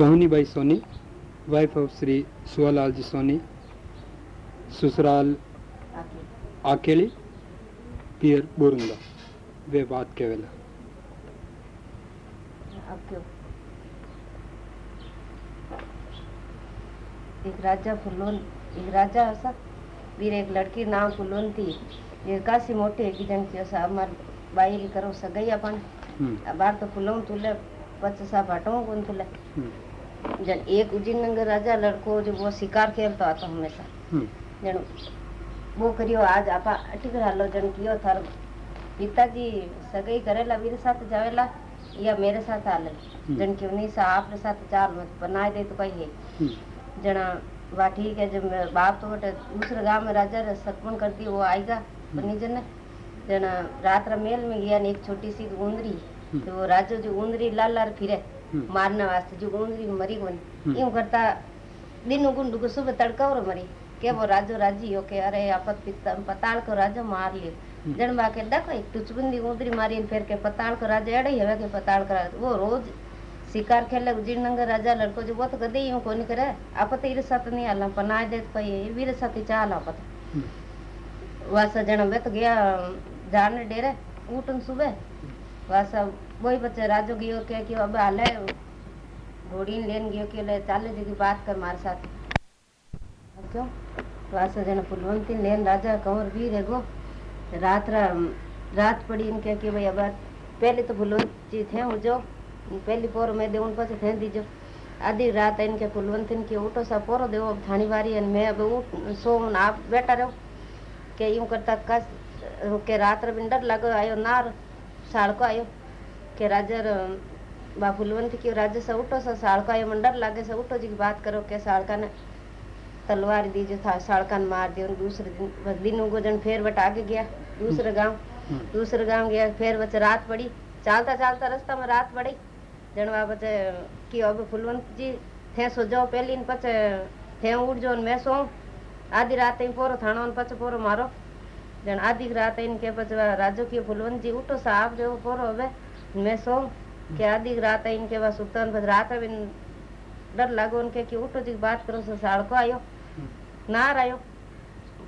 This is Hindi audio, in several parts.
सोहनीबाई सोनी वाइफ ऑफ़ श्री सुवालाल जी सोनी ससुराल आकेली पियर बोरुंदा। वे बात के वेला एक राजा फुलोन एक राजा ऐसा? फिर एक लड़की नाम फुलोन थी। ये कासी मोटी है कि जन की ऐसा हमार बाई करो सगई अपन बार तो फुलोन तुले पचासा बाटों कौन तुले? जन एक उजिन नंगर राजा लड़को जो वो शिकार खेलता आता हमेशा। जन वो करियो आज आपा अटिक हालो जन कियो थार पिताजी सगई करेला मेरे साथ जावेला या मेरे साथ आले। जन की उन्हीं से आपने साथ चार मत बनाए दे तो कही है। जना वाह ठीक है जब बाप तो बटे दूसरे गाँव में राजा रे सरपण कर दी वो आएगा बनी जन। जना रात रा मेल में गया एक छोटी सी उंदरी तो वो राजो जो उंदरी लाल लाल फिरे मारने वास्ते जो उंदरी मरी कोनी यूँ करता दिन गुंडू को सुबह तड़का और मरी के वो राजो राज़ी हो के अरे आपत पताल को राजो मार लियो जन बाके देखो एक टुचबुंदी उंदरी मारी फिर के पताल को राजा एड़े हवे के पताल का वो रोज शिकार खेले उजीनंगर राजा लड़को जो वो तो कदे यूँ कोनी करे आपत इरे साथ नहीं आला पनाय दे तो ये वीर साथ ही चाल आपत वासा जन वे तो गया जाने डेरे उठन सुबह वासा वही बच्चे राजो गयो के कि अब हाले घोड़ी लेन गयो के ले, चाले जी की बात कर मारे साथ। क्यों? वासा जन फुलवंती लेन, राजा कंवर वीर है गो? रात रा, रात पड़ी इनके कि भाई अब पहले तो फुलवंती थे हो जो पहली पोर में देवन पास थे दीजो। आधी रात इनके कुलवंत इनके उठो सा पोरो देव अब थानी बारी मैं अब उठ, सो आप बैठा रहो। के यूँ करता कस के रात रे डर लगो आयो। को राजर बा फुलवंत की राजा से उठो सा साल को आयो मन लागे से उठो जी की बात करो के साड़का ने तलवार दीजो था साड़का ने मार दियो दूसरे दिन दिन गोजन फिर बट आगे गया दूसरे गाँव दूसरे गाँव गया फिर बच रात पड़ी चालता चालता रास्ता में रात पड़ी जणवा पचे कि अब फुलवंत जी थे सो जाओ पहली न पचे थे उठ जाओ मैं सो आधी रात इन पोरो थानो न पचे पोरो मारो जन आधी रात इन के पचे राजो की फुलवंत जी उठो साहब जो पोरो हवे मैं सो के आधी रात इन के बस उतन बस रात बिन डर लागो उनके कि उठो जी बात करो सो साड़ को आयो। नार आयो।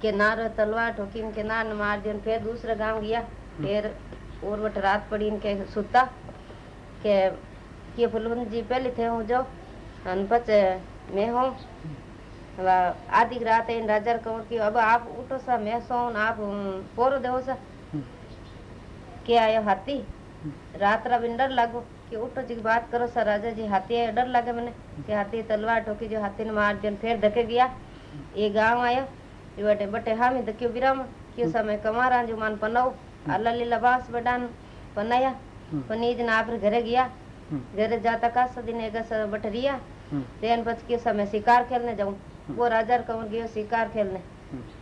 के नार तलवार ठोकी इनके नार मार दियो फिर दूसरे गाँव गया। फिर और बट रात पड़ी इनके सुता के कि फुलवंत जी पहले थे हूँ जो। अन पचे मैं हूँ। आधी रात इन राजा कहूँ कि अब आप उठो सा मैं सो आप पोरो दो सा। के आयो हाथी? रात रा बिन डर लागो कि उठो जी बात करो सा राजा जी हाथी आयो डर लगे मैंने कि हाथी तलवार ठोकी जो हाथी ने मार दिया फिर धके गया। ये गाँव आयो ये बटे बटे हाँ मैं धक्यो विराम क्यों समय कमारा जो मान पनाओ अल्लाह लीला बास बडान पनाया पनीज ना आप घरे गया। घरे जाता का सदी दिन एक बटरिया तेन बच के समय शिकार खेलने जाऊँ। वो राजा कंवर गयो शिकार खेलने।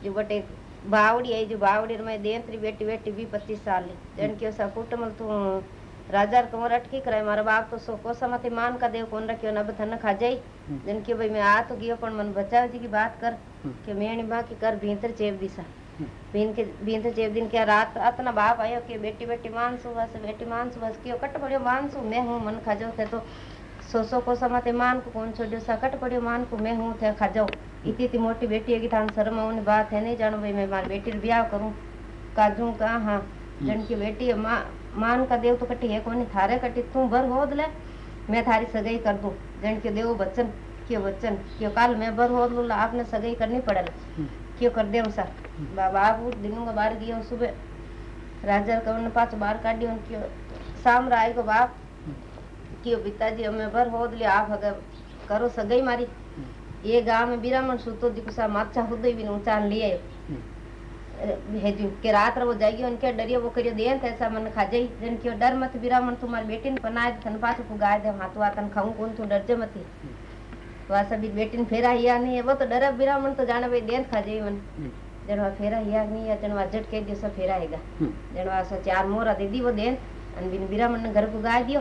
जो बटे आई जो बावड़ी में देंत्री बेटी बेटी भी पच्चीस साल। जन के सा कुटमल तू राजा कंवर अटकी कराए मारा बाप तो सो को समति मान का देव कौन रखियो न बथन खा जाई जन के भाई मैं आ तो गयो पण मन बचाव जी की बात कर के मेणी बा की कर भीतर चेप दिशा। बीन के बीन तो चेप दिन क्या रात अतना बाप आयो कि बेटी बेटी मानसू बस बेटी मानसू बस क्यों कट पड़ियो मानसू मैं हूँ मन खाजो थे तो। सो सो को समाते मान को कौन छोड़ियो सा कट पड़ियो मान को मैं हूँ थे खाजो इतनी इतनी मोटी बेटी है कि थान शर्म उन्हें बात है नहीं जानो भाई मैं मारी बेटी ब्याह करूँ। काजू का हाँ। जन की बेटी है माँ मान का देव तो कटी है कौन थारे कटी तू भर होद ले मैं थारी सगाई कर दूँ। जन के देव बच्चन क्यों बच्चन क्यों काल मैं भर होद लू आपने सगाई करनी पड़े क्यों कर दे सा? बाप उठ दिनों का बाहर गया सुबह। राजा कवन ने पाछ बाहर काढ़ी क्यों शाम राय को बाप। क्यों पिताजी हमें भर होद लिया आप अगर करो सगाई मारी। ये गाँव में बिरामन सुतो दिकुसा माचा हुदे भी ऊंचान लिए हेजू के रात रो जाइयो उनके डरियो वो करियो देन थे ऐसा मन खा जाई। जन क्यों डर मत बिरामन तुम्हारी बेटी ने पनाए थन पाछ पुगाए दे हाथ वातन खाऊं कौन तू डर जे मत वासा भी बेटी ने फेरा हिया नहीं है वो तो डर बिरामन तो जाने भाई देन खा जाई मन। जनवा फेरा हिया नहीं है जनवा झट के दिवस फेरा हैगा जनवा सा चार मोरा दे दी वो देन अन बिन बिरामन ने घर पुगाए दियो।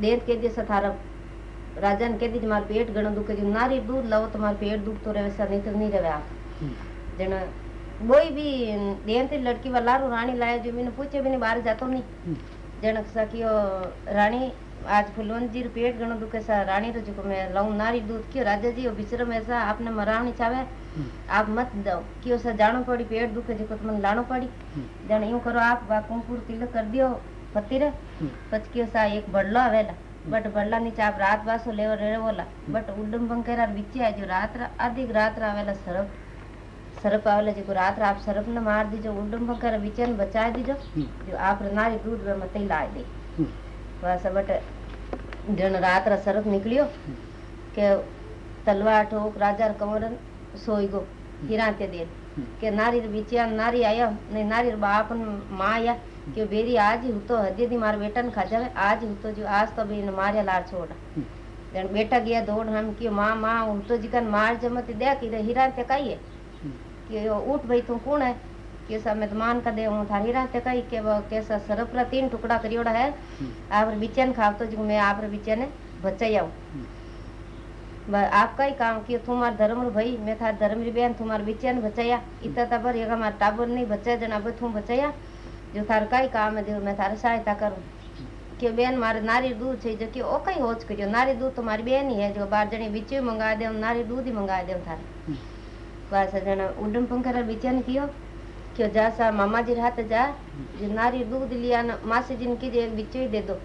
देन के दिया थारा राजा ने कह दी मार पेट घणो दुखे जो। नारी दूध लाओ तो मार पेट दुख तो रहे सा नहीं तो नहीं रहे आप। जन कोई भी देन थी लड़की वाला रानी लाया जो मैंने पूछे भी नहीं बाहर जातो नहीं। जनक सा कि रानी आज फुलवंत जी पेट घणो दुखे सा रानी रो जो मैं लाऊं नारी दूध क्यों राजा जी बिचर में ऐसा आपने मरावनी चाहे आप मत दो क्यों सा जानो पड़ी पेट दुखे जो तुम लानो पड़ी। जन यूँ करो आप तिलक कर दियो। पति रे पच क्यों सा एक बड़लो आवेला बट बड़ला नीचे आप रात वासो ले रे बोला। बट उडम बंकेरा बिचे है जो रात अधिक रात आवेला सरप। सरप आवेला जो रात आप सरप ने मार दीजो उडम बंकेरा बिचे ने बचा दीजो जो आप नारी दूध में मत ला दे। बस बट जन रात रा सरप निकलियो के तलवार ठोक राजा कंवरन सोई गो हिराते दे के नारी बिचिया नारी आया नहीं नारी बाप माँ आया कि बेरी आज ही तो हजे दी मार बेटा ने खा जावे आज ही तो जो आज तो बेन मारिया लार छोड़ा जन बेटा गया दौड़ हम कि माँ माँ हूँ तो जिकन मार जमत दे कि हीरा ते कही है कि उठ भाई तू कौन है कि सा मैं मान का दे हूँ थार हीरा ते कही के वो कैसा सरपरा तीन टुकड़ा करियोड़ा है आप बिचन खाव तो जो मैं आप बिचन हूँ आपका ही काम किया तुम्हार धर्म भाई मैं था धर्म री बहन तुम्हार बिचन बचाया इतना तबर ये हमारा टाबर नहीं बचाया जन अब तुम बचाया જો તારું કઈ કામ દેવું મેં તારે સહાયતા કરું કે બેન મારે નારી દૂધ છે જો કે ઓ કઈ હોજ કર્યો નારી દૂધ તો મારી બેન હે જો બાર જણી બીચી મંગાવી દેવું નારી દૂધ મંગાવી દેવું તારે બસ જણા ઉડમ પંખર બીચાને કયો કે જા સા મામાજી રાત જા નારી દૂધ લિયા ને માસીજી ને કીજે એક બીચી દે દો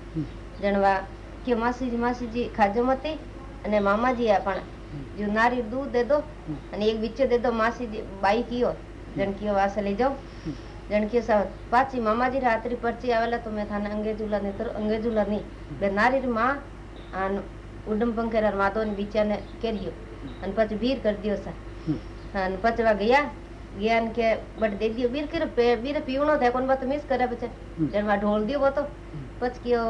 જણવા કે માસીજી માસીજી ખાજો મતી અને મામાજી આ પણ જો નારી દૂધ દે દો અને એક બીચો દે દો માસીજી બાઈ કયો જણ કયો વાસ લઈ જાઉં જાઓ જણકીઓ પાછી મામાજી રાત્રિ પરચી આવેલા તો મેં થાને અંગેજુલા ને તો અંગેજુલા નહીં બે નારી માં આન ઉડમ પંખેરા માતો ને બીચાને કર્યો અને પછી ભીર કરી દો સા અને પચવા ગયા ગયા ને કે બટ દે દિયો બીર કરે બીરે પીવણો થાય કોણ બાત મિસ કરે પછી જણવા ઢોળ દિયો તો પછી કયો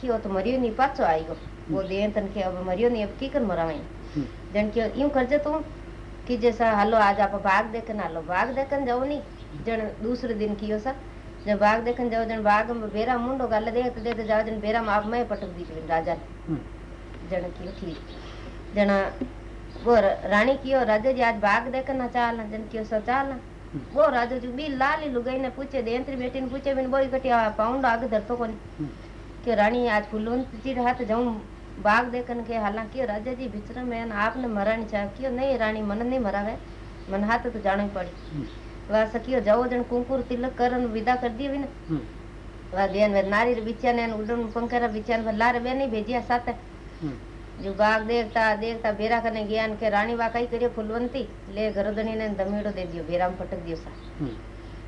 કયો તો મર્યો નહીં પાછો આવી ગયો वो देन तन के अब मरियो नहीं अब की कर मरावाई जन के यूं करजे तू कि जैसा हलो आज आप बाग देखन हलो बाग देखन जाओ नहीं जन दूसरे दिन कियो सा जब बाग देखन जाओ जन बाग में बेरा मुंडो गल देख दे जाओ जन बेरा में आप मैं पटक दी राजा जन कियो ठीक जन वो रानी कियो राजा जी आज बाग देखन ना चाल जन कियो सा चाल वो राजा जी बी लाली लुगाई ने पूछे देंत्री बेटी ने पूछे बिन बोई कटिया पाउंड आगे धरतो कोनी? कि रानी आज फुलवंत जी रहा तो जाऊँ बाग देखन के हालाँकि राजा जी बिचर में आपने मरानी चाहे। क्यों? नहीं रानी मन नहीं मरावे। मन हाथ तो जानो पड़ी। जाओ जन कुंकुर तिलक करन विदा कर दिए भी ना वह देन वे नारी बिचा ने उडन पंखरा बिचा ने लारे बे भेजिया साथ। जो बाग देखता देखता बेरा करने ज्ञान के रानी वा कई करियो फुलवंती ले गरदनी ने दमीड़ो दे दियो बेरा में पटक दियो सा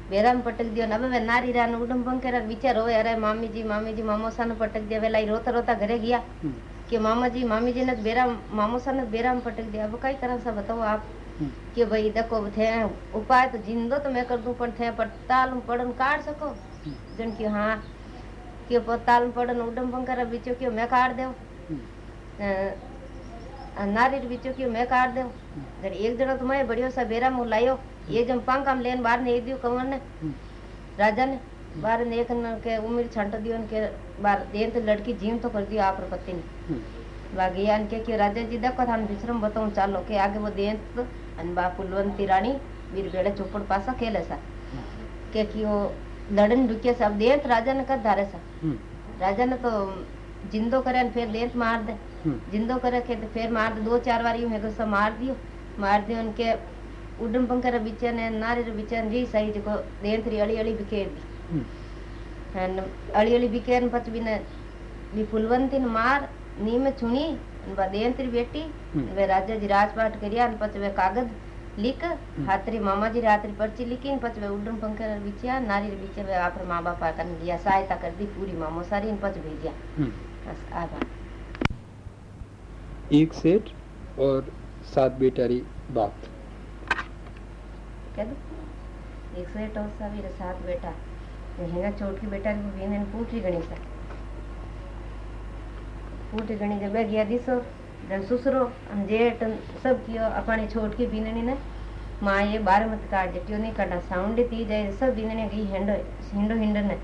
बेरा में पटक दियो नबे वे नारी रान उडम पंखरा विचार होए अरे मामी जी मामी जी मामोसा ने पटक दिया वेला रोता रोता घरे गया। कि मामा जी मामी जी ने बेरा मामो सा ने बेरा में पटक दिया अब कई तरह से बताओ आप? कि भाई देखो, थे उपाय तो जिंदो तो मैं कर दूँ पर थे पर ताल पड़न काट सको। जन की हाँ कि ताल पड़न उडम पंखरा बिचो कि मैं काट दे नारी बिचो कि मैं काट दे एक जनो तो मैं बढ़िया सा बेरा लायो। ये जब पंखा में लेन बाहर ने दियो कंवर ने, राजा ने, बार ने एक के उम्र छंट दियो के बार देन तो लड़की जीव तो कर दियो आप पति ने। बागियान के कि राजा जी देखो थान विश्रम बताऊँ, चालो के आगे वो देन वीर बेड़े चौपड़ पासा खेले सा। के कि वो लड़न रुके सब देन राजा ने कर धारे सा। राजा ने तो जिंदो करे फिर देन मार दे। जिंदो करे के फिर मार दे। दो चार बार यूँ है सब मार दियो। मार दियो उनके उडम पंखर बिचन नारी बिचन जी सही जो देन थरी अड़ी अड़ी बिखेर दी। अड़ी अड़ी बिखेर पच बिन बी फुलवंती मार नीम छुनी बेटी वे राजा जी राजपाट करिया पच वे कागज़ लिख हाथरी मामा जी रात्रि पर्ची लिखी पच वे उडम पंखर बिचिया नारी बिचे वे आप माँ बापा कर दिया सहायता कर दी पूरी मामो सारी पच भेजिया। बस आभार। एक सेठ और सात बेटारी बाप। एक सौ एट और सात बेटा हेंगा चोट की बेटा को बीन पूछ रही गणेश फूट घणी जब गया दिसो जन सुसरो, अन जेठ सब कियो अपने छोट की बीननी ने। माँ ये बार मत काट जटियो नहीं काटा साउंड ती जाए, सब बीनने गई हिंडो हिंडो हिंडने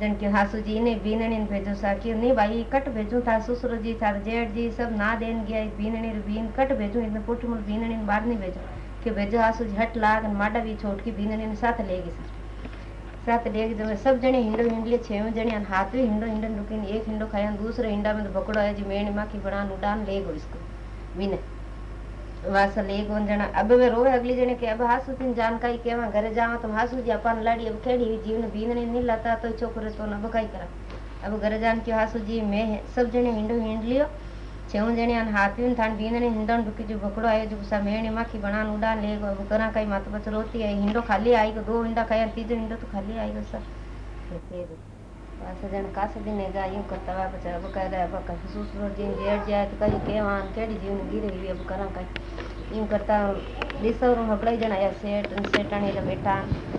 जन के हासू जी ने बीननी भेजो सा कि नहीं भाई, कट भेजू था ससुर जी था जेठ जी, सब ना देन गया बीननी बीन, कट भेजू इतने पुट मुल बीननी बाहर नहीं भेजो। कि भेजो हासू जी, हट लाग माडा भी छोट की बीननी साथ लेगी सर लेगी जब सब जने हिंडो हिंडले छह जने हाथ भी हिंडो हिंडन रुकिन एक हिंडो खाया दूसरे हिंडा में तो पकड़ो है जी मेण माँ की बना उड़ान ले गो इसको बीने वासल एक जना, अब वे रोवे अगली जने के, अब हासु तीन जानकारी केवा, घरे जावा तो हासु जी अपन लाड़ी, अब केड़ी जीवन बीनने नहीं लाता तो छोकरे तो न बकाई करा। अब घरे जान के हासु जी मैं सब जने हिंडो हिंड लियो छेऊ जने अन हाथीन थान बीनने हिंडन दुकी जो बकड़ो आयो जो सा मेणी माखी बनान उड़ान ले गो करा कई मत बच रोती है हिंडो खाली आई गो दो हिंडा खाया तीजो हिंडो तो खाली आई गो सर पास जन कास दिन गा यूँ करता वा बचा अब कह रहा अब कह सुसरो जी जेठ जाए तो कहीं के वान केड़ी जीवन गिरे हुई अब करा कहीं यूँ करता दिसवर हगड़ा जन आया सेठ सेठानी रे बेटा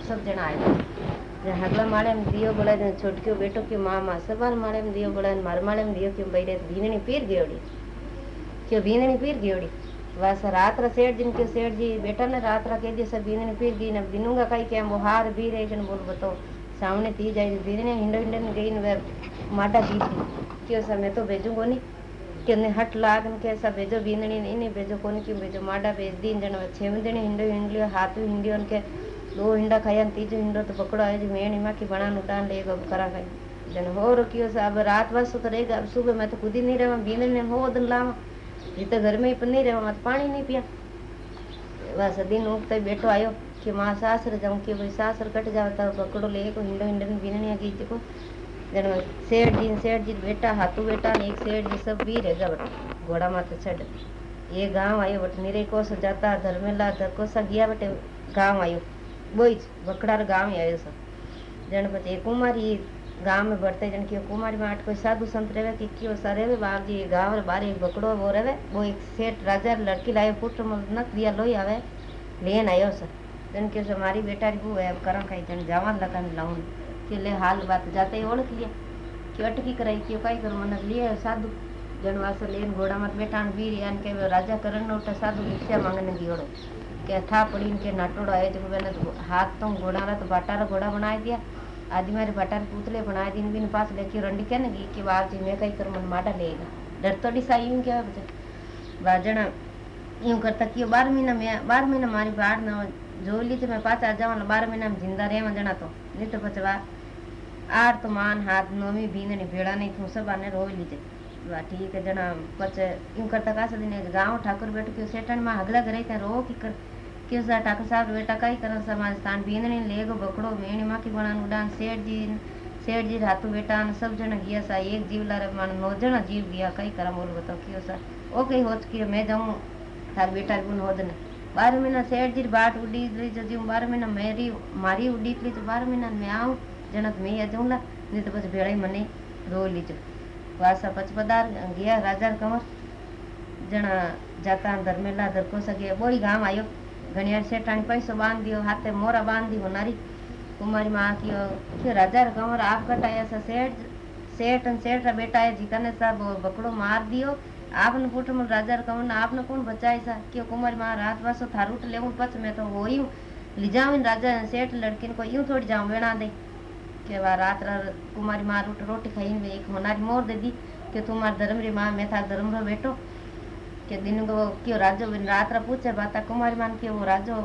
सब जन आए हगला माड़े में दियो बोले छोटकियो बेटो क्यों मामा सबार माड़े में दियो बोले मार माड़े में दियो क्यों बैठे भीननी पीर गेवड़ी क्यों भीननी पीर गेवड़ी बस रात रा सेठ जिन के सेठ जी बेटा ने रात रा कह दिया सब भीननी पीर गई, न दिनूँगा कहीं क्या, वो भी रहे जन बोल बताओ सामने थी जाए धीरे ने हिंडो हिंडन गई वे माटा दी थी। क्यों सर, मैं तो भेजू कोनी? कि ने हट लाग न के सब भेजो बीननी नहीं नहीं भेजो कोनी, क्यों भेजो? माडा भेज दी जन छह दिन हिंडो हिंड लियो, हाथ भी हिंडियो के दो हिंडा खाया तीजो हिंडो तो पकड़ो, आए जो मेणी माँ की बना उड़ान ले गो करा खाई। जन हो रखियो अब रात बस तो रहेगा अब सुबह मैं तो खुद ही नहीं रहा बीननी ने हो दिन लावा। ये घर में ही नहीं रहा मैं तो पानी नहीं पिया बस दिन उगते बैठो आयो कि माँ सासर जाऊँ कि भाई सासर कट जाओ तो पकड़ो ले को हिंडो हिंडन बीनने की को जन सेठ जी सेठ जी बेटा हाथू बेटा एक सेठ जी सब भी रहेगा बट घोड़ा माथे छड़ ये गाँव आयो बट निरे को सो जाता धर्मेला धरको सा गया बटे गाँव आयो बोई बकड़ार गाँव आयो सब जन पचे कुमारी गाँव में बढ़ते जन की कुमारी में आठ कोई साधु संत रहे कि क्यों सा रहे बाप जी गाँव रे बाहर एक बकड़ो वो रहे वो एक सेठ राजा लड़की लाए पुत्र नक दिया लोई आवे लेन आयो सर जन के हमारी बेटा री है अब करा कहीं जन जावन लगन लाऊन कि ले हाल बात जाते ही ओळख लिया कि अटकी कराई क्यों कई करो मन लिए साधु जन वास लेन घोड़ा मत बैठा वीर यान के राजा करण नो साधु भिक्षा मांगने दियोड़ो के था पड़ी के नाटोड़ो आए जो मैंने हाथ तो घोड़ा तो बाटारा घोड़ा बना दिया आदि मारे बाटार पुतले बनाए, दिन बिन पास लेके रंडी क्या ना कि बाप जी, मैं कई कर मन माटा लेगा डर तो डिसा यूँ क्या बच्चा बाजना यूँ करता कि बारह महीना में, बारह महीना मारी बाढ़ ना जो ली मैं पाचा जावन बारह महीना में ज़िंदा रहे जना तो। नहीं तो पचवा आर तो मान, हाथ नोमी बीने भेड़ा नहीं थू, सब आने रो लीजे वाह ठीक है जना पच यूँ करता का दिन गाँव ठाकुर बैठ के सेठन में हगला करे रो की कर। क्यों सा ठाकुर साहब, बेटा कई करन समाज स्थान बीने नहीं ले गो बकड़ो मेणी माँ की बनान उड़ान सेठ जी सेठ जी हाथू बेटा सब जना गया सा, एक जीव लारे मान नौ जना जीव गया, कई करा बोल बताओ, क्यों सा? ओ कई होच कि मैं जाऊँ, थार बेटा गुण होद ने। बारह महीना सेठ जी बाट उड़ी ली जो जीव बारह महीना मेरी मारी उड़ी ली तो बारह महीना आऊँ जना मैं आ जाऊँ ला नहीं तो बस भेड़ा मने रो लीजो। वासा पचपदार गया राजा कंवर जना सेठाणी पैसो बाँध दियो हाथे मोरा बाँध दी होनारी कुमारी माँ कियो कि राजा कंवर आप कटाया सा सेठ सेठ सेठ रा बेटा है जिकने सा बकड़ो मार दियो आपने पुट में राजा कंवर ने आपने कौन बचाई सा क्यों कुमारी माँ रात बसो थारूट ले पच मैं तो वो ही लिजाऊं राजा सेठ लड़की को यूँ थोड़ी जाऊँ वेणा दे के वा रात रा कुमारी माँ रोट रोटी खाई एक होनारी मोर दे दी कि तुम्हार धर्म री माँ मैं था धर्म रो बेटो કે દિન ગો કયો રાજો રાત્રે પૂછે બાતા કુમારી માન કે वो राजो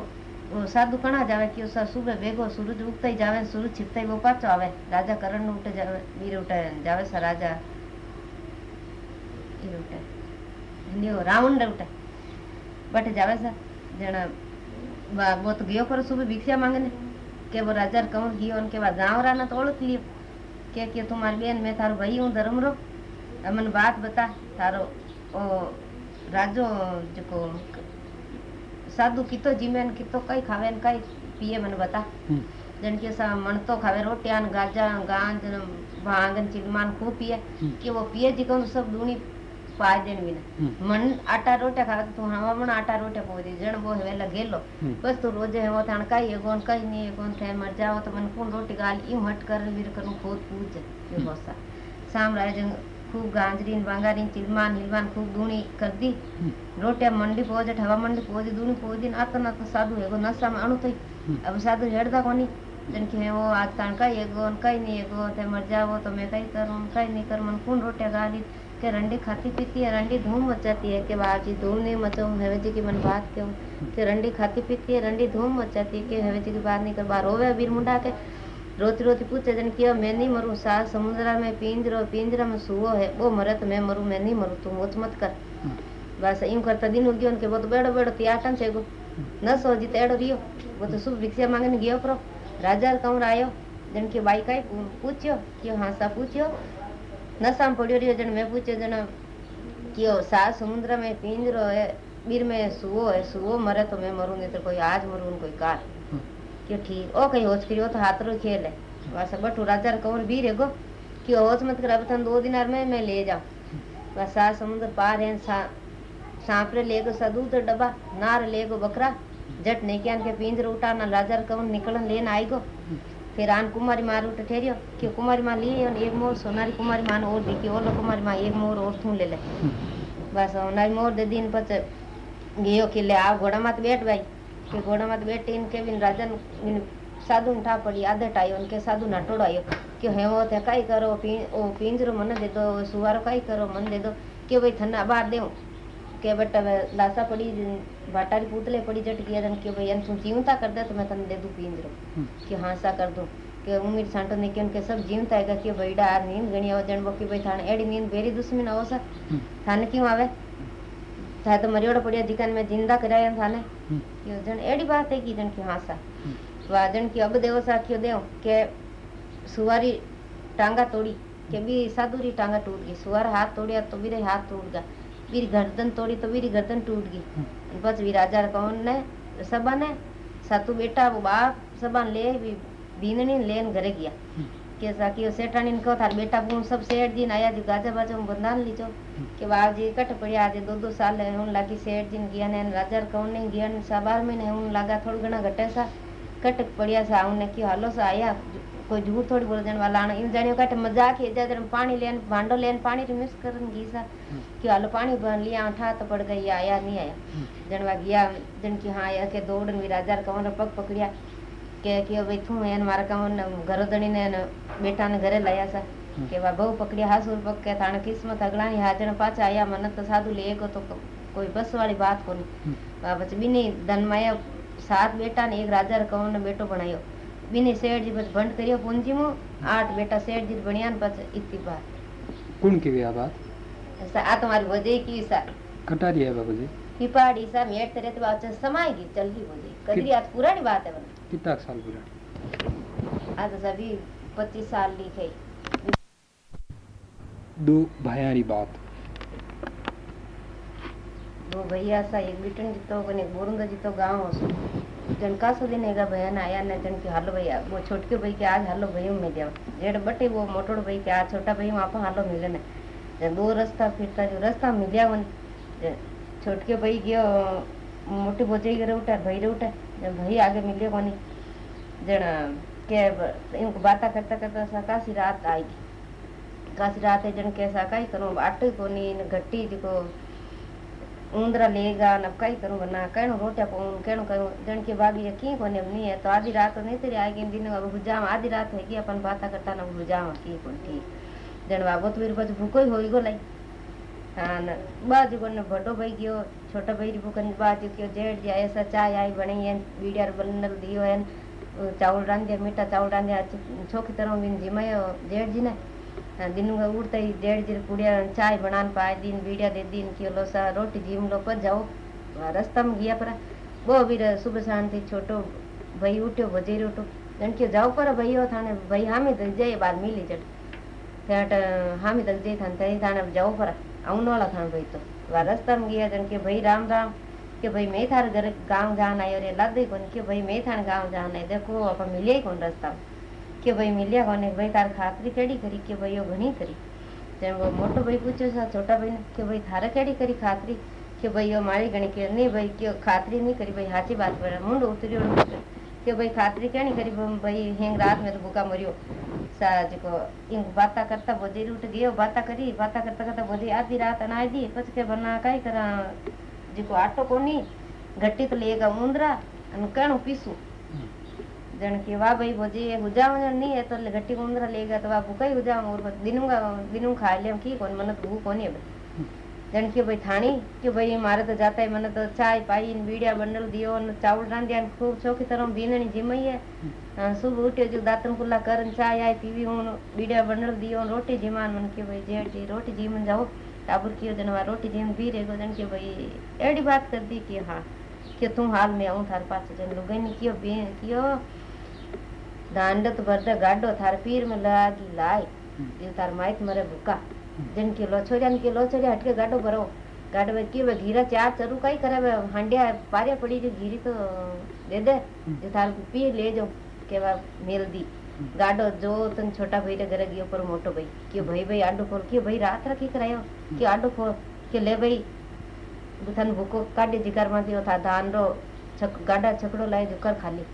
वो साधु कणा जावे क्यों सा सुबह बेगो सूरज उगता ही जावे सूरज छिपता ही वो पाचो आवे राजा करण उठे जावे वीर उठे जावे सा राजा वीर उठे लियो रावण ने उठे बट जावे सा जना वो तो गयो करो सुबह भिक्षा मांगने के वो राजा कहूँ गयो उनके बाद गाँव राना तो ओळख लियो के के तुम्हारी बेन मैं थारो भाई हूँ धर्म रो अमन बात बता थारो ओ राजो जेको साधु कितो जीमेन कितो कई खावे न कई पिए मन बता जन के सा मन तो खावे रोटियान गाजा गांज भांगन चिलमान खूब पिए कि वो पिए जी को सब दूनी पाए देन बिना मन आटा रोटिया खावे तो हवा मन आटा रोटिया पोदी जन वो वेला गेलो बस तो रोज़े है वो थान कई है गोन कई नहीं है गोन थे मर जाओ तो मन कौन रोटी गाल यूँ हट कर वीर करू खोद पूज ये बसा शाम राय जंग खूब गांजरीन बांगारीन चिलमान हिलमान खूब दूनी कर दी रोटिया मंडी पहुँचे हवा मंडी पहुँची दूनी पहुँची आतो ना तो साधु एगो नशा में अणु थई अब साधु हेड़दा कोनी? जन के वो आज ताण कई एगो कई नहीं एगो ते मर जावो तो मैं कई करूँ कई नहीं कर मन कौन रोटिया गाली? के रंडी खाती पीती है रंडी धूम मचाती है कि बाजी धूम नहीं मचाऊं हवे जी की मन बात क्यों कि रंडी खाती पीती है रंडी धूम मचाती है कि हवे जी की बात नहीं कर बार रोवे वीर मुंडा के। रोती रोती पूछे जन किया मैं नहीं मरूं सास समुद्र में पिंजरो पिंजरा में सुओ है वो मरे मैं मरूं मैं नहीं मरूं तू मोच मत कर बस यूँ करता दिन हो गयो उनके वो तो बेड़ो बेड़ो गो न सो जी तेड़ो रियो वो तो शुभ भिक्षा मांगने गयो प्रो राजा कौन आयो जन के बाई का पूछ्यो कि हाँ सा पूछ्यो नशा में पड़ियो रियो जन मैं पूछ्यो जन कियो सास समुद्र में पिंजरो है बीर में सुओ है सुओ मरे तो मैं मरूं नहीं तो कोई आज क्यों ठीक, ओ कहीं होच करियो तो हाथ रो खेल है बस बटू राजा कौन भी है गो क्यों होच मत कर अब तन दो दिन में मैं ले जाऊँ। बस सास समुद्र पार है, सा, सांप रे लेगो सदू तो डब्बा, नार लेगो बकरा, जट नहीं क्या के पिंजर उठा, ना राजा कौन निकलन लेन आई गो फिर आन कुमारी मार उठ ठहरियो कि कुमारी माँ लिए एक मोर, सोनारी कुमारी माँ और दी, कि ओलो कुमारी माँ एक मोर और थू ले ले। बस सोनारी मोर दे दिन पच गयो कि ले आओ घोड़ा मत बैठ भाई। उनके घोड़ा मत बैठे इनके बिन राजन इन साधु उठा पड़ी आधे टाई उनके साधु नटोड़ आयो कि है वो थे काई करो पी, पिंजरो मन दे दो सुवारो काई करो मन दे दो क्यों भाई थन बार दे के बट लाशा पड़ी भाटारी पुतले पड़ी जट किया दन क्यों भाई अन तुम कर दे तो मैं तन दे दू पिंजरो कि हाँ सा कर दो कि उम्मीद सांटो ने कि उनके सब जीवता है कि भाई डा नींद गणिया जन वो कि भाई थाने एड़ी नींद बेरी दुश्मन हो सर थाने क्यों आवे था तो मरियोड़ पड़िया दिकन में ज़िंदा कराया थाने एड़ी बात है कि जन की हाँ सा वा जन की अब देव सा क्यों देव के सुवारी टांगा तोड़ी के भी साधुरी टांगा टूट गई सुवार हाथ तोड़िया तो भी हाथ टूट गया गर्दन तोड़ी तो वीर गर्दन टूट गई बस वी राजा कौन ने? सबा ने। सातु बेटा वो बाप सबा ले बीननी लेन घरे गया। के साकी सेठानी कहो थार बेटा बून सब सेठ जी आया जी गाजा बाजा में बंधान लीजो के बाप जी कट पड़िया आज दो दो साल है उन लागी सेठ जी गया ने राजा कौन ने गया ने सा बार महीने उन लागा थोड़ा घना घटे सा कट पड़िया सा उन्हें क्यों हालो सा आया कोई झूठ थोड़ी बोल देने वाला इन जानियो कट मज़ाक है इधर पानी लेन भांडो लेन पानी रे मिस करन गी सा कि हालो पानी भर लिया उठा तो पड़ गई आया नहीं आया जनवा गया जन की हाँ आया के दौड़न કે કે ભાઈ તું એને મારા કામ ઘરો દણીને એને બેટાને ઘરે લઈ આશા કે વા બહુ પકડી હાસુર પગ કે તાણે કિસ્મત અગલાની હાજણ પાછા આયા મને તો સાદું લે એક તો કોઈ બસ વાળી વાત કોની પછી બીની ધનમાયા સાત બેટા ને એક રાજા કૌન બેટો ભણાયો બીની શેઠજી પછી ભંડ કર્યો પૂંજીમાં આઠ બેટા શેઠજી ભણ્યા ને પછી ઇતિ બાર કોણ કેવી આ વાત આ તમારી વજે કેવી સા કટારી આવ્યા પછી પીપાડી સા મેટ તરે તો સમાઈ ગઈ જલ્દી બોલી કદરી આ પુરાણી વાત હે कितना साल पुरानी आज सभी पच्चीस साल लिखे दो भायारी बात। दो भैया सा एक बिटन जीतो कने बोरुंगा जीतो गाँव। हो जनका सो दिन एगा भैया ना आया ने जन के हालो भैया। वो छोटके भाई के आज हालो भैया में दिया जेड़ बटे वो मोटोड़ भाई के आज छोटा भाई वहाँ पर हालो मिले ने। जन दो रास्ता फिरता जो रास्ता मिलिया वन। छोटके भाई गयो मोटी बोझे करे उठा भाई रे भाई आगे मिले कोनी जन के इनको बाता करता करता सा कासी रात आएगी कासी रात है जन कैसा काई करूँ आटे कोनी न घट्टी जिको ऊंदरा लेगा न कई करूँ बना कहनो रोटिया पाऊँ कहनो करूँ जन के बागी की कोने नहीं है तो आधी रात नहीं तेरी आएगी दिन अब बुझाम आधी रात है कि अपन बाता करता ना बुझाम की कोन ठीक जन बाबो तो मेरे पास भूको ही होई गो लाई हाँ न बाजू को न बड़ो भाई गयो छोटा बाजू क्यों जेठ जी ऐसा चाय आई बनी है बीडिया बनल दियो है चावल रांधिया मीठा चावल रांधिया छोकी तरह बिन जिमायो जेठ जी ने दिन उड़ते ही डेढ़ जी पुड़िया, चाय बनान पाए, दिन बीड़िया दे दिन किलो सा रोटी जीम लो पर जाओ रास्ता में गया पर, वो भी सुबह शांति छोटो भाई उठो जन के जाओ पर भाई थाने, भाई हामी तक जाए, बाद मिली हामी जाए थाने थाने जाओ पर आउन वाला भाई तो। वह रास्ता में गया जन के भाई राम राम કે ભાઈ મેં થાર ઘરે ગામ જાન આવ્યો રે લાદે કોણ કે ભાઈ મેં થાર ગામ જાન આવ્યો देखो अपन मिलिया कौन रास्ता કે ભાઈ મિલ્યા કોને ભાઈ તાર ખાતરી કેડી કરી કે ભાઈ ઘણી કરી તેમ મોટો ભાઈ પૂછ્યો છે છોટા ભાઈ કે ભાઈ થારે કેડી કરી ખાતરી કે ભાઈ મારી ગણી કે નહીં ભાઈ કે ખાતરી नहीं करी भाई साची बात पर मुंड उतरियो के भाई खातरी कह नहीं करी भाई हिंग रात में तो भूखा मरियो सा जो इंग बाता करता बोझे उठ गयो बाता करी बाता करता करता बोझे आधी रात अनाई दी पच के बना का करा जो आटो कोनी घट्टी तो लेगा उंदरा अनु कहनो जन के वाह भाई बोझे ये हुजा मन नहीं है तो घट्टी उंदरा लेगा तो वाह भूखा ही हुजा और दिनों का दिनों खा लिया की कौन मन भूख होनी है जन के भाई थाणी कि भाई मारे तो जाता है मन तो चाय पाई बीड़िया बनल दियो न चावल रांधिया खूब चौकी तरह बीननी जिमई है सुबह उठे जो दातन कुल्ला कर चाय आय पीवी हूँ बीड़िया बनल दियो रोटी जिमान मन के भाई जेठ जी रोटी जीमन जाओ टाबर कियो जन रोटी जीम पी रे जन के भाई एड़ी बात कर दी कि हाँ कि तू हाल में आऊँ थार पास जन लुगन कियो बे कियो दांडत भरदे गाडो थार पीर में लागी लाई जो तार माइक मरे भूका जन के लो छोरियान के लो छोरी हटके गाडो भरो गाडो में के घीरा चार चरू काई करे हांडिया पारिया पड़ी जो घीरी तो दे दे जो थार पी ले जो के बा मेल दी गाडो जो तन छोटा भाई रे घर गियो पर मोटो भाई के भाई भाई आंडो फोर के भाई रात रखी करायो के आंडो फोर के ले भाई बुथन भूको काडे जिकार मा दियो था धान रो छक गाडा छकड़ो लाए जो खाली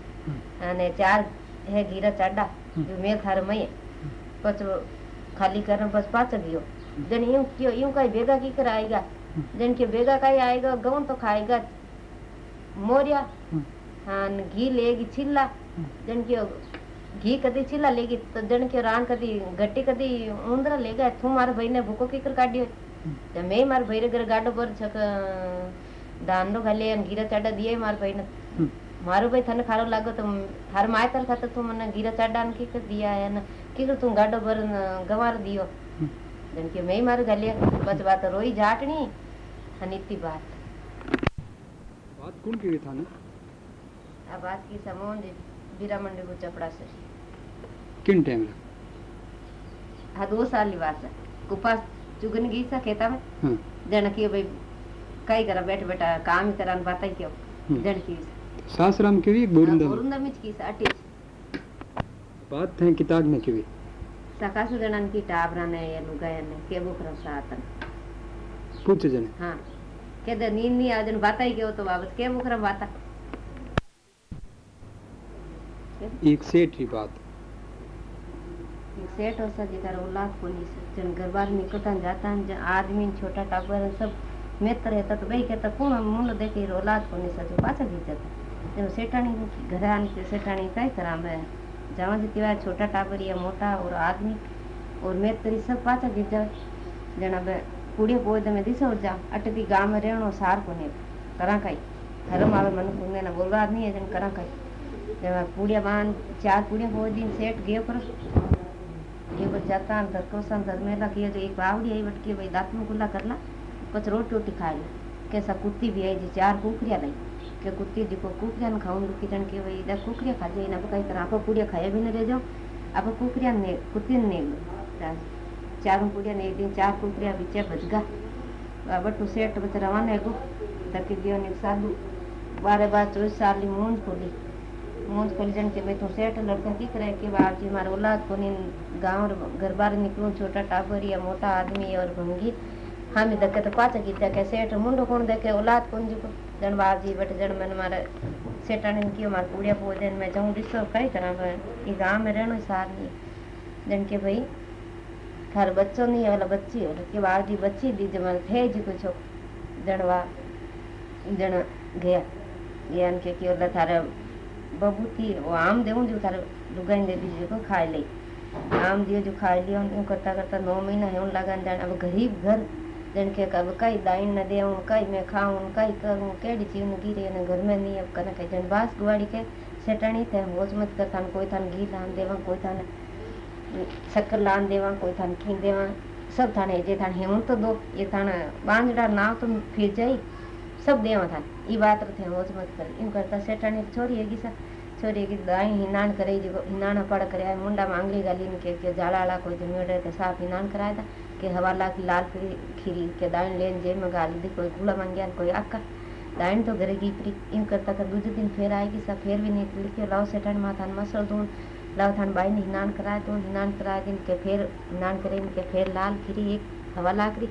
अने चार है घीरा चाडा जो मेल थार मई कचरो खाली करम बस पा सकियो जन यूँ क्यों, यूँ का बेगा की कर आएगा जन के बेगा का ही आएगा गवन तो खाएगा। मोरिया हाँ घी लेगी छिल्ला। जन के घी कदी छिल्ला लेगी तो जन के रान कदी गट्टी कदी ऊंदरा लेगा। तू मारे भाई ने भूको की कर काटियो तो मैं मारे भाई रे घर गाडो पर छक अं, दान रो घाले अन गिरा चाडा दिए मारे भाई ने। मारो भाई थाने खारो लागो तो थार माय तर था तो मने गिरा चाडा अन की कर दिया है ना। કીકર તું ગાડો ભર ગવાર દિયો જેમ કે મેં મારું ગાલિયા બસ વાત રોઈ જાટણી અને इतनी बात बात कौन की था ने આ વાત की समोन बीरा मंडी को चपड़ा से किन टाइम हाँ दो साल की बात है कुपास चुगन गई सा खेता में हाँ जन की भाई कई करा बैठ बैठा काम ही करा बात ही क्यों जन की सासराम की भी बोरिंदा में बोरुंदा में की सा अटी बात है किताब में की भी सकासु जणन की टाबरा ने ये लुगाया ने के बुखरा सातन पूछे जने। हाँ के द नींद नहीं आज बाता ही क्यों तो वापस के बुखरा बाता। एक सेठ की बात। एक सेठ हो सा जिधर औलाद कोनी से जन घर बार निकलता जाता जन आदमी छोटा टाबर सब मित्र रहता तो भाई कहता कौन मुंड देखे औलाद कोनी सा जो पाछा घी जाता जब सेठानी घर आने के सेठानी काय करा मैं जावा जी तिवा छोटा टाबर या मोटा और आदमी और मित्र सब पाछा घी जाए जन अब कुड़िया पोद में दिसो जा। अटती गाँव में रहनो सार कोने। करा काई धर्म आवे मन कुंगे ना बोलवा नहीं है जन करा काई जब पुड़िया बाँध, चार पुड़िया पोद दिन सेठ गयो पर। ये बस जाता धरकोसन धर्मेला किया जो एक बावड़ी आई बटके भाई दांत में कुल्ला करला। कुछ रोटी रोटी कैसा कुत्ती भी आई जी, चार कुकरिया लाई। के कुत्ती जी को कुकरिया न खाऊं लुकी जन के भाई इधर कुकरिया खा जाए ना कहीं तरह आप पुड़िया भी न रह जाओ आप कुकरिया ने कुत्ती ने चारों पुड़िया ने दिन चार कुकरिया बीचे बजगा बटू सेठ बच रवाना है गो तक दियो ने सालू बारह बार चौबीस साल की मूंद खोली मूंद खोली जन के भाई तू सेठ लड़का की कि निकलूं छोटा टाबर या मोटा आदमी और भंगी हामी देखे तो पाचा की देखे सेठ मुंडो कौन देखे औलाद कौन जी को जन बाप जी बट जन मैंने मारे सेठाने कियो मारे पूड़िया पोदे मैं जाऊँ दिसो कई तरह ये गाँव में रहनो सार नहीं। जन के भाई थार बच्चो नहीं वाला बच्ची हो के बाप जी बच्ची दी, जब थे जी कुछ जन वा जन गया। गया के कि ओला थारे बबू थी वो आम देऊं जो थारे लुगाई दे दीजिए को खाए ले। आम दियो जो खाए लियो यूँ करता करता नौ महीना है, उन लगान जान। अब गरीब घर जन के अब कई दाइन न देऊं, कई मैं खाऊं, कई करूँ, केड़ी चीज़ न गिरे न घर में नहीं अब कने कई जन बास गुवाड़ी के सेटाणी थे होश मत कर थान, कोई थान घी लान देवा, कोई थान शक्कर लान देवा, कोई थान खी देवा। सब थाने जे थान हेमू तो दो, ये थान बांझड़ा नाव तो फिर जाई, सब देवा थान। ई बात थे होश मत कर। यूँ करता सेटाणी छोरी है सा। छोरी की दाई हिनान करे जो हिनाना पड़ करे मुंडा मांगली गाली के के जाला आला कोई जमेड़े ते साफ़ हिनान कराया था। के हवाला की लाल खीरी के दाइन लेन जे में गाली दी, कोई गुला मांगिया कोई अक्का दाइन तो घरे की प्री यूँ करता कर दूसरे दिन फिर आएगी सब फिर भी नहीं लिखे लाओ सेठन माथान मसल दून, लाओ थान बाई ने हिनान कराया दून हिनान कराया दिन के फिर हिनान करे के फिर लाल खीरी एक हवाला करी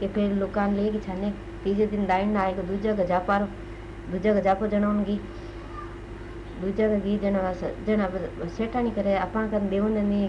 के फिर लुकान लेगी छाने। तीसरे दिन दाइन ना आएगा दूसरे का जापारो दूसरे का जापो जनाऊँगी दूसरे का घी जना जन सेठानी करे अपन कर देवन ने।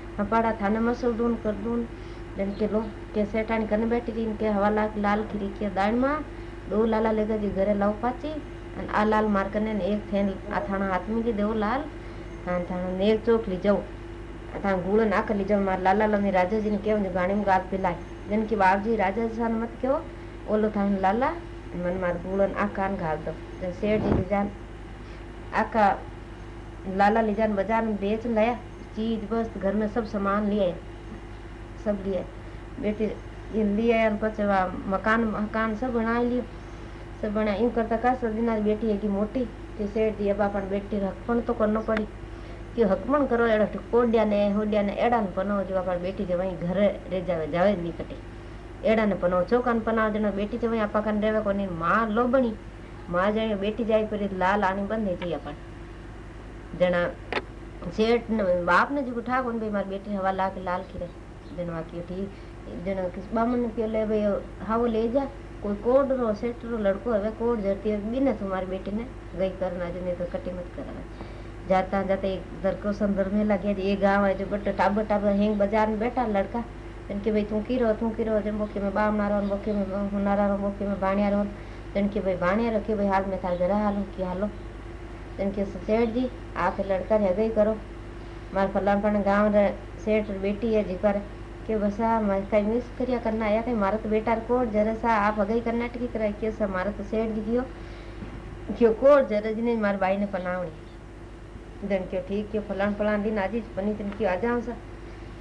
हपाड़ा थाने मसल दून कर दून जन के लोग के सेठानी कने बैठी थी इनके हवाला लाल खिरी के दाण मा दो लाला लेगा जी घरे लाओ पाची अन आ लाल मार कने एक थेन आ थाना हाथ में की देव लाल हाँ था ने एक चोक ली जाओ था गुड़ ना कर ली जाओ मार लाला लमी राजा जी ने केव गाणी में गाल पिलाए जन की बाप जी राजा जी सान मत कहो ओलो थान लाला मन मार गुड़न आ कान घाल दो जन सेठ जी जान आका लाला लीजान बाज़ार में बेच लाया चीज़ बस घर में सब सामान लिए। सब लिए। बेटे, ये लिए और कुछ मकान मकान सब बना लिए। सब बना यूँ करता का सब दिना बेटी है कि मोटी, कि सेठ दिया बापन बेटी रखपन तो करना पड़ी। कि हकमन करो, एड़ा ठकोड़िया ने, होड़िया ने, एड़ा ने जो बापन बेटी जब वहीं घर रे जावे जावे नी कटे। एड़ा ने पनाओ चौक अन पनाओ बेटी जब वहीं आपा कन रेवे को माँ माँ लो जाए बेटी जाए पर लाल आनी बंद है जी अपन जना सेठ बाप ने जो उठा कौन भाई मारी बेटी हवा ला लाल की रहे दिन वाकी ठीक। दिन किस बामन के ले भाई हाँ वो ले जा। कोई कोड रो सेठ रो लड़को है वह कोड जाती है बिना तुम्हारी बेटी ने। गई करना जिन्हें तो कटी मत करना जाता जाते एक दरको संदर में लग गया ये गाँव है जो बट टाब टाब हैंग बाज़ार में बैठा लड़का। जिनके भाई, तू की रहो, तू की रहो जब मुखे में बाम ना रहो में हुनारा रहो में बाणिया रहो। जिनके भाई, बाणिया रखे भाई, हाल में था जरा हाल, की हालो? इनके सेठ जी आप लड़का रह गई करो। मार फलान पण गाँव रे सेठ बेटी है जिकर के बसा मैं कहीं मिस करिया करना आया कहीं मारा तो बेटा को जरा सा आप अगई करना ठीक करा, के सा मारा तो सेठ जी कियो क्यों को जरा जी ने मार भाई ने फलावणी दन क्यों ठीक, क्यों फलान फलान दिन आज पनी तन की आ जाओ सा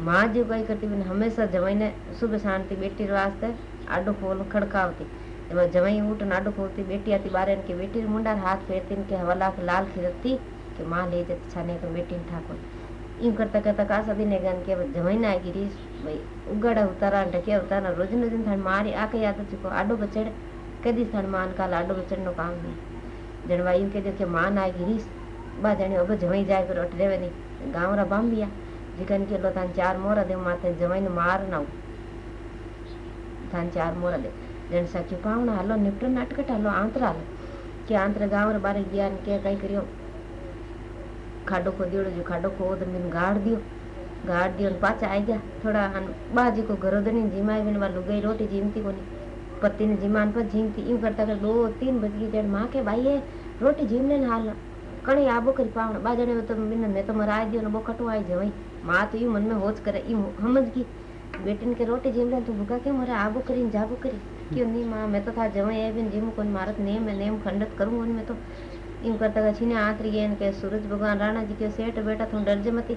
माँ जो कई करती बिन हमेशा जमाई ने सुबह शाम थी बेटी वास्ते आडो फोल खड़कावती। जब जमाई उठ नाडो खोलती, बेटी आती बारे के, बेटी मुंडा हाथ फेरती के हवाला के लाल खिरती के माँ ले जाते छाने तो बेटी ठाकुर। यूँ करता करता का सा दिन गन के जमाई ना गिरी भाई, उगड़ा उतारा ढके उतारा रोज न दिन थन मारी, आके याद चुको आडो बचड़ कदी थन मान का लाडो बचड़ नो काम नहीं जड़वाई के देखे मान आ गिरी बा अब जमाई जाए पर उठ रेवे नहीं गाँव रा बम जिकन के लो तान चार मोर दे माते जमाइन मार नाउ तान चार मोर दे जन सा चुपावना हलो निपटन नाटक टालो आंतरा के आंतर गाँव बारे ज्ञान के काई करियो खाडो को दियो जो खाडो को दन दिन गाड़ दियो गाड़ दियो पाच आ गया थोड़ा हन बा को घरो दनी जिमाई बिन वा लुगई रोटी जिमती कोनी पति ने जिमान पर जिमती इ करता कर दो तीन बजगी जन माँ के भाई है रोटी जिमने हाल कणे आबो कर पावन बा तो बिन ने तो मरा दियो न बो कटवाई जवई आई माँ तो यूँ मन में होच करे, यूँ समझ गई बेटी के रोटी जीम ले तू भूखा क्यों मरे आबो करी जाबो करी। क्यों नहीं माँ, मैं तो था जवई है बिन जीम कोई मारत नेम है नेम खंडित करूँ उनमें तो। यूँ करता कर छीने आतरी गए के सूरज भगवान, राणा जी के सेठ बेटा तू डर जे मती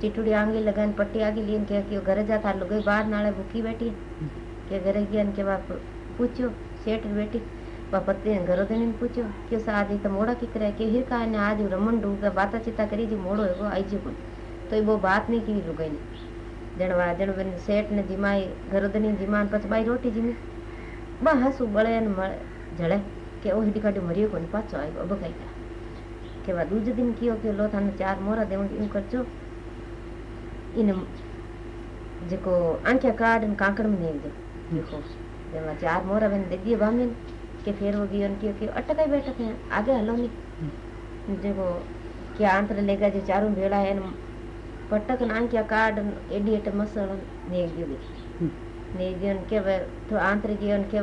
चिटुड़ी आंगी लगान, पट्टी आगी के क्यों घरे जाता लोग बाहर नाले भूखी बैठी के घरे गया के बाप पूछो, सेठ बेटी पति घरों देने पूछो क्यों सा आज तो मोड़ा की करे તોય બહુ ભાતની કેવી લુગાઈ જણવા જણવાની શેઠ ને જીમાય ગરદની જીમાન પછી બાઈ રોટી જીમી બા હસું બળે ને મળે જળે કે ઓહી દીકાડી મર્યો કોને પાછો આવ્યો બકાઈ ગયા કેવા દૂજ દિન કયો કે લો થાને ચાર મોરા દેવું એવું કરજો इन जेको आंखिया काड इन कांकड़ में नहीं दे देखो जमा चार मोरा बन दे दिए बामिन के फिर वो गियन के के अटकाई बैठे हैं आगे हलो नहीं जेको क्या अंतर लेगा जो चारों भेड़ा है ಪಟ್ಟಕನ ಅಂಕಿಯ ಕಾಡು ಎಡ್ಡಿಯಟ ಮಸಳು ನೇಗಿವಿ नेजन के तो आंतरिक जीवन के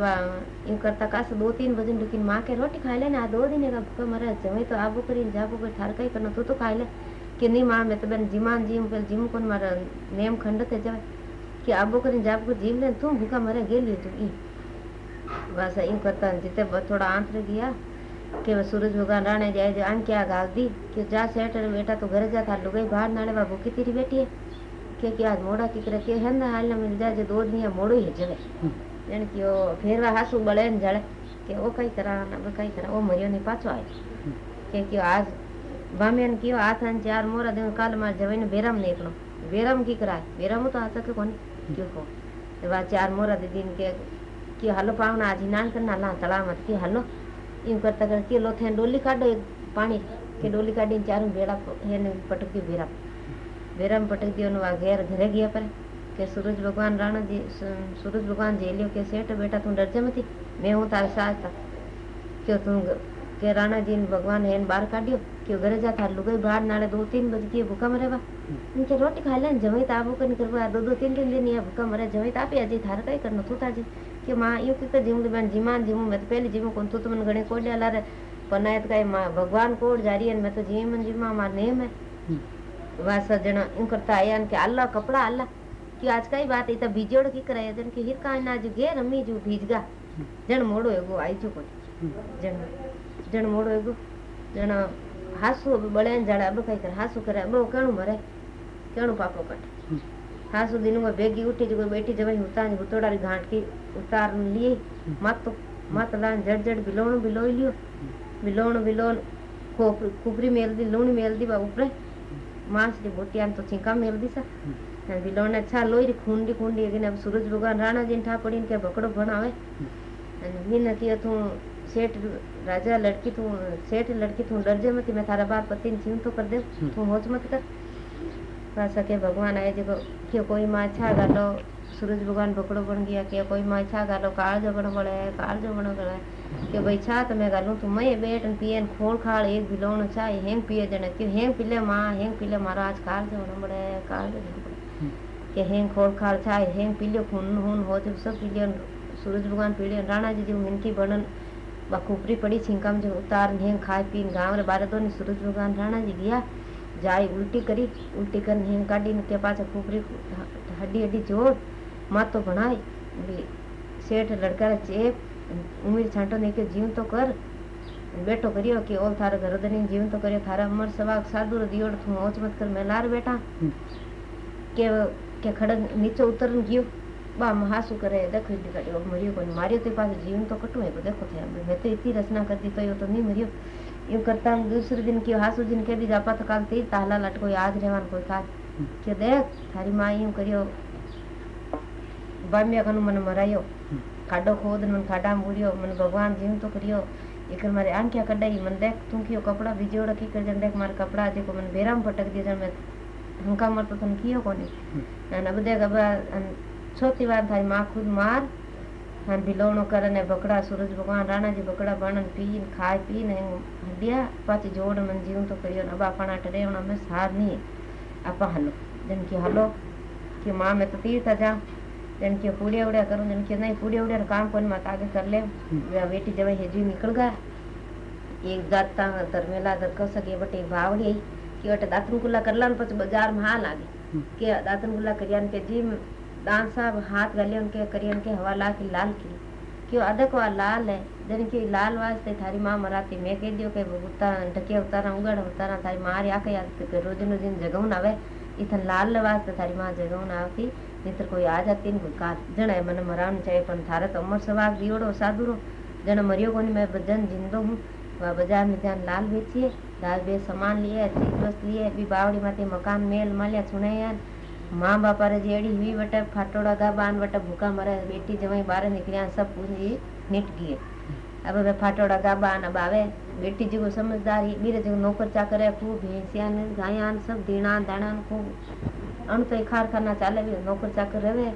यूँ करता कास दो तीन बजे लेकिन माँ के रोटी खाई लेने आ दो दिन का भूखा मरा जमे तो आबो करी जाबो कर थार कई करना तो तो खाई ले कि नहीं माँ मैं तो बन जिमान जिम पे जिम कोन मारा नेम खंड थे जब कि आबो करी जाबो कर जिम ले तू भूखा मरा गेली तू ई बस यूँ करता जिते थोड़ा आंतर गया के सूरज भगवान राणे जाए जो आम क्या गाल दी कि जा सेठ ने बेटा तो घर जा था लुगाई बाहर नाड़े बाबू की तेरी बेटी है के कि आज मोड़ा की करे के हन हाल ने मिल जाए दो दिन मोड़ो ही जगह यानी कि वो फेरवा हासू बड़े न जाले के वो कई करा ना वो कई करा वो मरियो नहीं पाछो आए के कि आज बामियन कियो आथन चार मोरा दिन काल मार जवे ने बेरम निकलो बेरम की करा बेरम तो आसा के कोन क्यों को वा चार मोरा दिन के कि हलो पाऊ आज नान कर ना ला कि हलो यूँ करता कर कि लोथे डोली काढो एक पानी के डोली काढी चारों बेड़ा हेने पटक दी बेरा। बेरा में पटक दियो वा घेर घरे गया पर। के सूरज भगवान राणा जी सूरज भगवान जी लियो के सेठ बेटा तू डर जा मती मैं हूँ तारे साथ था। क्यों तू के राणा जी ने भगवान हेन बाहर काढियो? क्यों घरे जा था? लुगाई बाहर नाले दो तीन बज गए भूखा मरे बा इनके रोटी खा ले जमी तो आबो कन करवा दो दो तीन तीन दिन ये भूखा मरे जमी तो तू कि माँ यू की जीव बन जीमान जीव मैं तो पहले जीव कौन तू तो मन गणे कोड्या ला रे पनायत काई माँ भगवान कोड जा रही है मैं तो जीवन जीवा माँ नेम है वास जण यूँ करता आया के अल्लाह कपड़ा अल्लाह कि आज कई बात इता बीजोड़ की करे जन के हिर का ना जो गे रमी जो भीजगा। जण मोड़ो एगो आई जो कोई जण जण मोड़ो एगो जण हासु बळे जड़ा अब कई कट हासु दिन में बेगी उठी जो बेटी जब उतार उतोड़ा घाट की उतार लिए। मत तो मत लान जड़ जड़ बिलोण बिलोई लियो। बिलोण बिलोण कुपरी मेल दी लूणी मेल दी बा ऊपर मांस दी बोटियान तो छिंका मेल दी सा बिलोण अच्छा लोई री खूंडी खूंडी अगने अब सूरज भगवान राणा जी ठा पड़ी के बकड़ो बनावे। हिन कियो तू सेठ राजा लड़की तू सेठ लड़की तू डर जे मत मैं थारा बार पति ने तो कर दे तू होच मत कर। पासा के भगवान आए जो क्यों कोई माँ अच्छा गालो सूरज भगवान बकड़ो बन गया कि कोई माँ अच्छा गालो काल जो बन बड़े काल जो बन गए कि भाई छा तो मैं गालू तू मैं बैठ पिए खोल खाल एक बिलोण चा हेंग पिए जने क्यों हेंग पिले माँ हेंग पिले महाराज काल जो बन बड़े काल जो बन बड़े कि हेंग खोल खाल छा हेंग पिलियो खून खून हो जब सब पिलियो सूरज भगवान पिलियो राणा जी जो मिनकी बनन बखूपरी पड़ी छिंकम जो उतार हेंग खाए पीन गाँव रे बारे दोनी सूरज भगवान जाए उल्टी करी उल्टी कर हेंग काटी के पाछा खूपरी हड्डी हड्डी जोड़ मातो बनाई सेठ लड़का रे चेप उम्र छांटो नहीं के जीव तो कर बेटो करियो कि ओल थारे घर दनी जीव तो करियो थारा अमर सवाग साधु रो दियोड़ तू औच मत कर मैं लार बेटा के के खड़ग नीचे उतरन गयो बा महासु करे देखो इडी काटियो मरियो कोनी मारियो ते पास जीवन तो कटू है देखो थे मैं तो इतनी यो यूँ करता हूँ दूसरे दिन की हासु दिन के भी जापा तीर ताला लट कोई आज रहवान कोई काल के देख थारी माँ यूँ करियो बाम्या कनु मन मरायो खाडो खोद मन खाडा मुड़ियो मन भगवान जीव तो करियो। एक मारे आंखिया कडाई मन देख तू कियो कपड़ा बीजोड़ की कर जन देख मारे कपड़ा जेको मन बेराम पटक दियो जन मैं हंका मर तो तन कियो कोनी। अन अब देख अब छोटी बार थारी माँ खुद मार हर बिलोणो करे ने बकड़ा सूरज भगवान राणा जी बकड़ा बणन पीन खाए पीन हडिया पाच जोड़ मन जीव तो करियो ना बापणा टरे उन में सार नहीं आपा हलो जन की हलो कि माँ मैं तो तीर्थ जा जन की पूड़िया उड़िया करूँ जन की नहीं पूड़िया उड़िया काम कोन मत आगे कर ले बेटी जब हेजी निकल गया एक जाता धर्मेला धर कह सके बट एक भावड़ी आई कि वट दातन कुला कर लन पछ बाज़ार में हाल आगे के दातन कुला करियान के जी दान साहब हाथ गले उनके करियन के हवा ला की लाल की। क्यों अदक वा लाल है जन की लाल वास्ते थारी माँ मराती मैं कह दियो के उता ढके उतारा, उगड़ उतारा, थारी माँ या के याद के रोज नो दिन जगह आवे। इथन लाल वास्ते थारी माँ जगह आवती नहींतर कोई आ जाती ने, कोई काल जण मन मरान चाहिए पण थारे तो अमर सवाग दियोड़ो साधुरो जण मरियो कोनी, मैं बजन जिंदो हूँ में ध्यान लाल बेचिए लाल बेच सामान लिए, चीज़ वस्त लिए भी बावड़ी माते मकान मेल मालिया सुने माँ बापा रे जेड़ी हुई बटे फाटोड़ा गा बान बटे भूखा मरे, बेटी जमाई बाहर निकलिया सब पूरी निट गई अब वे फाटोड़ा गा बान अब आवे। बेटी जी को समझदारी बीरे जो नौकर चाकर है खूब भैंसिया ने गायान, सब दीना दाना खूब। अण तो खार खाना चाले भी नौकर चाकर रहे।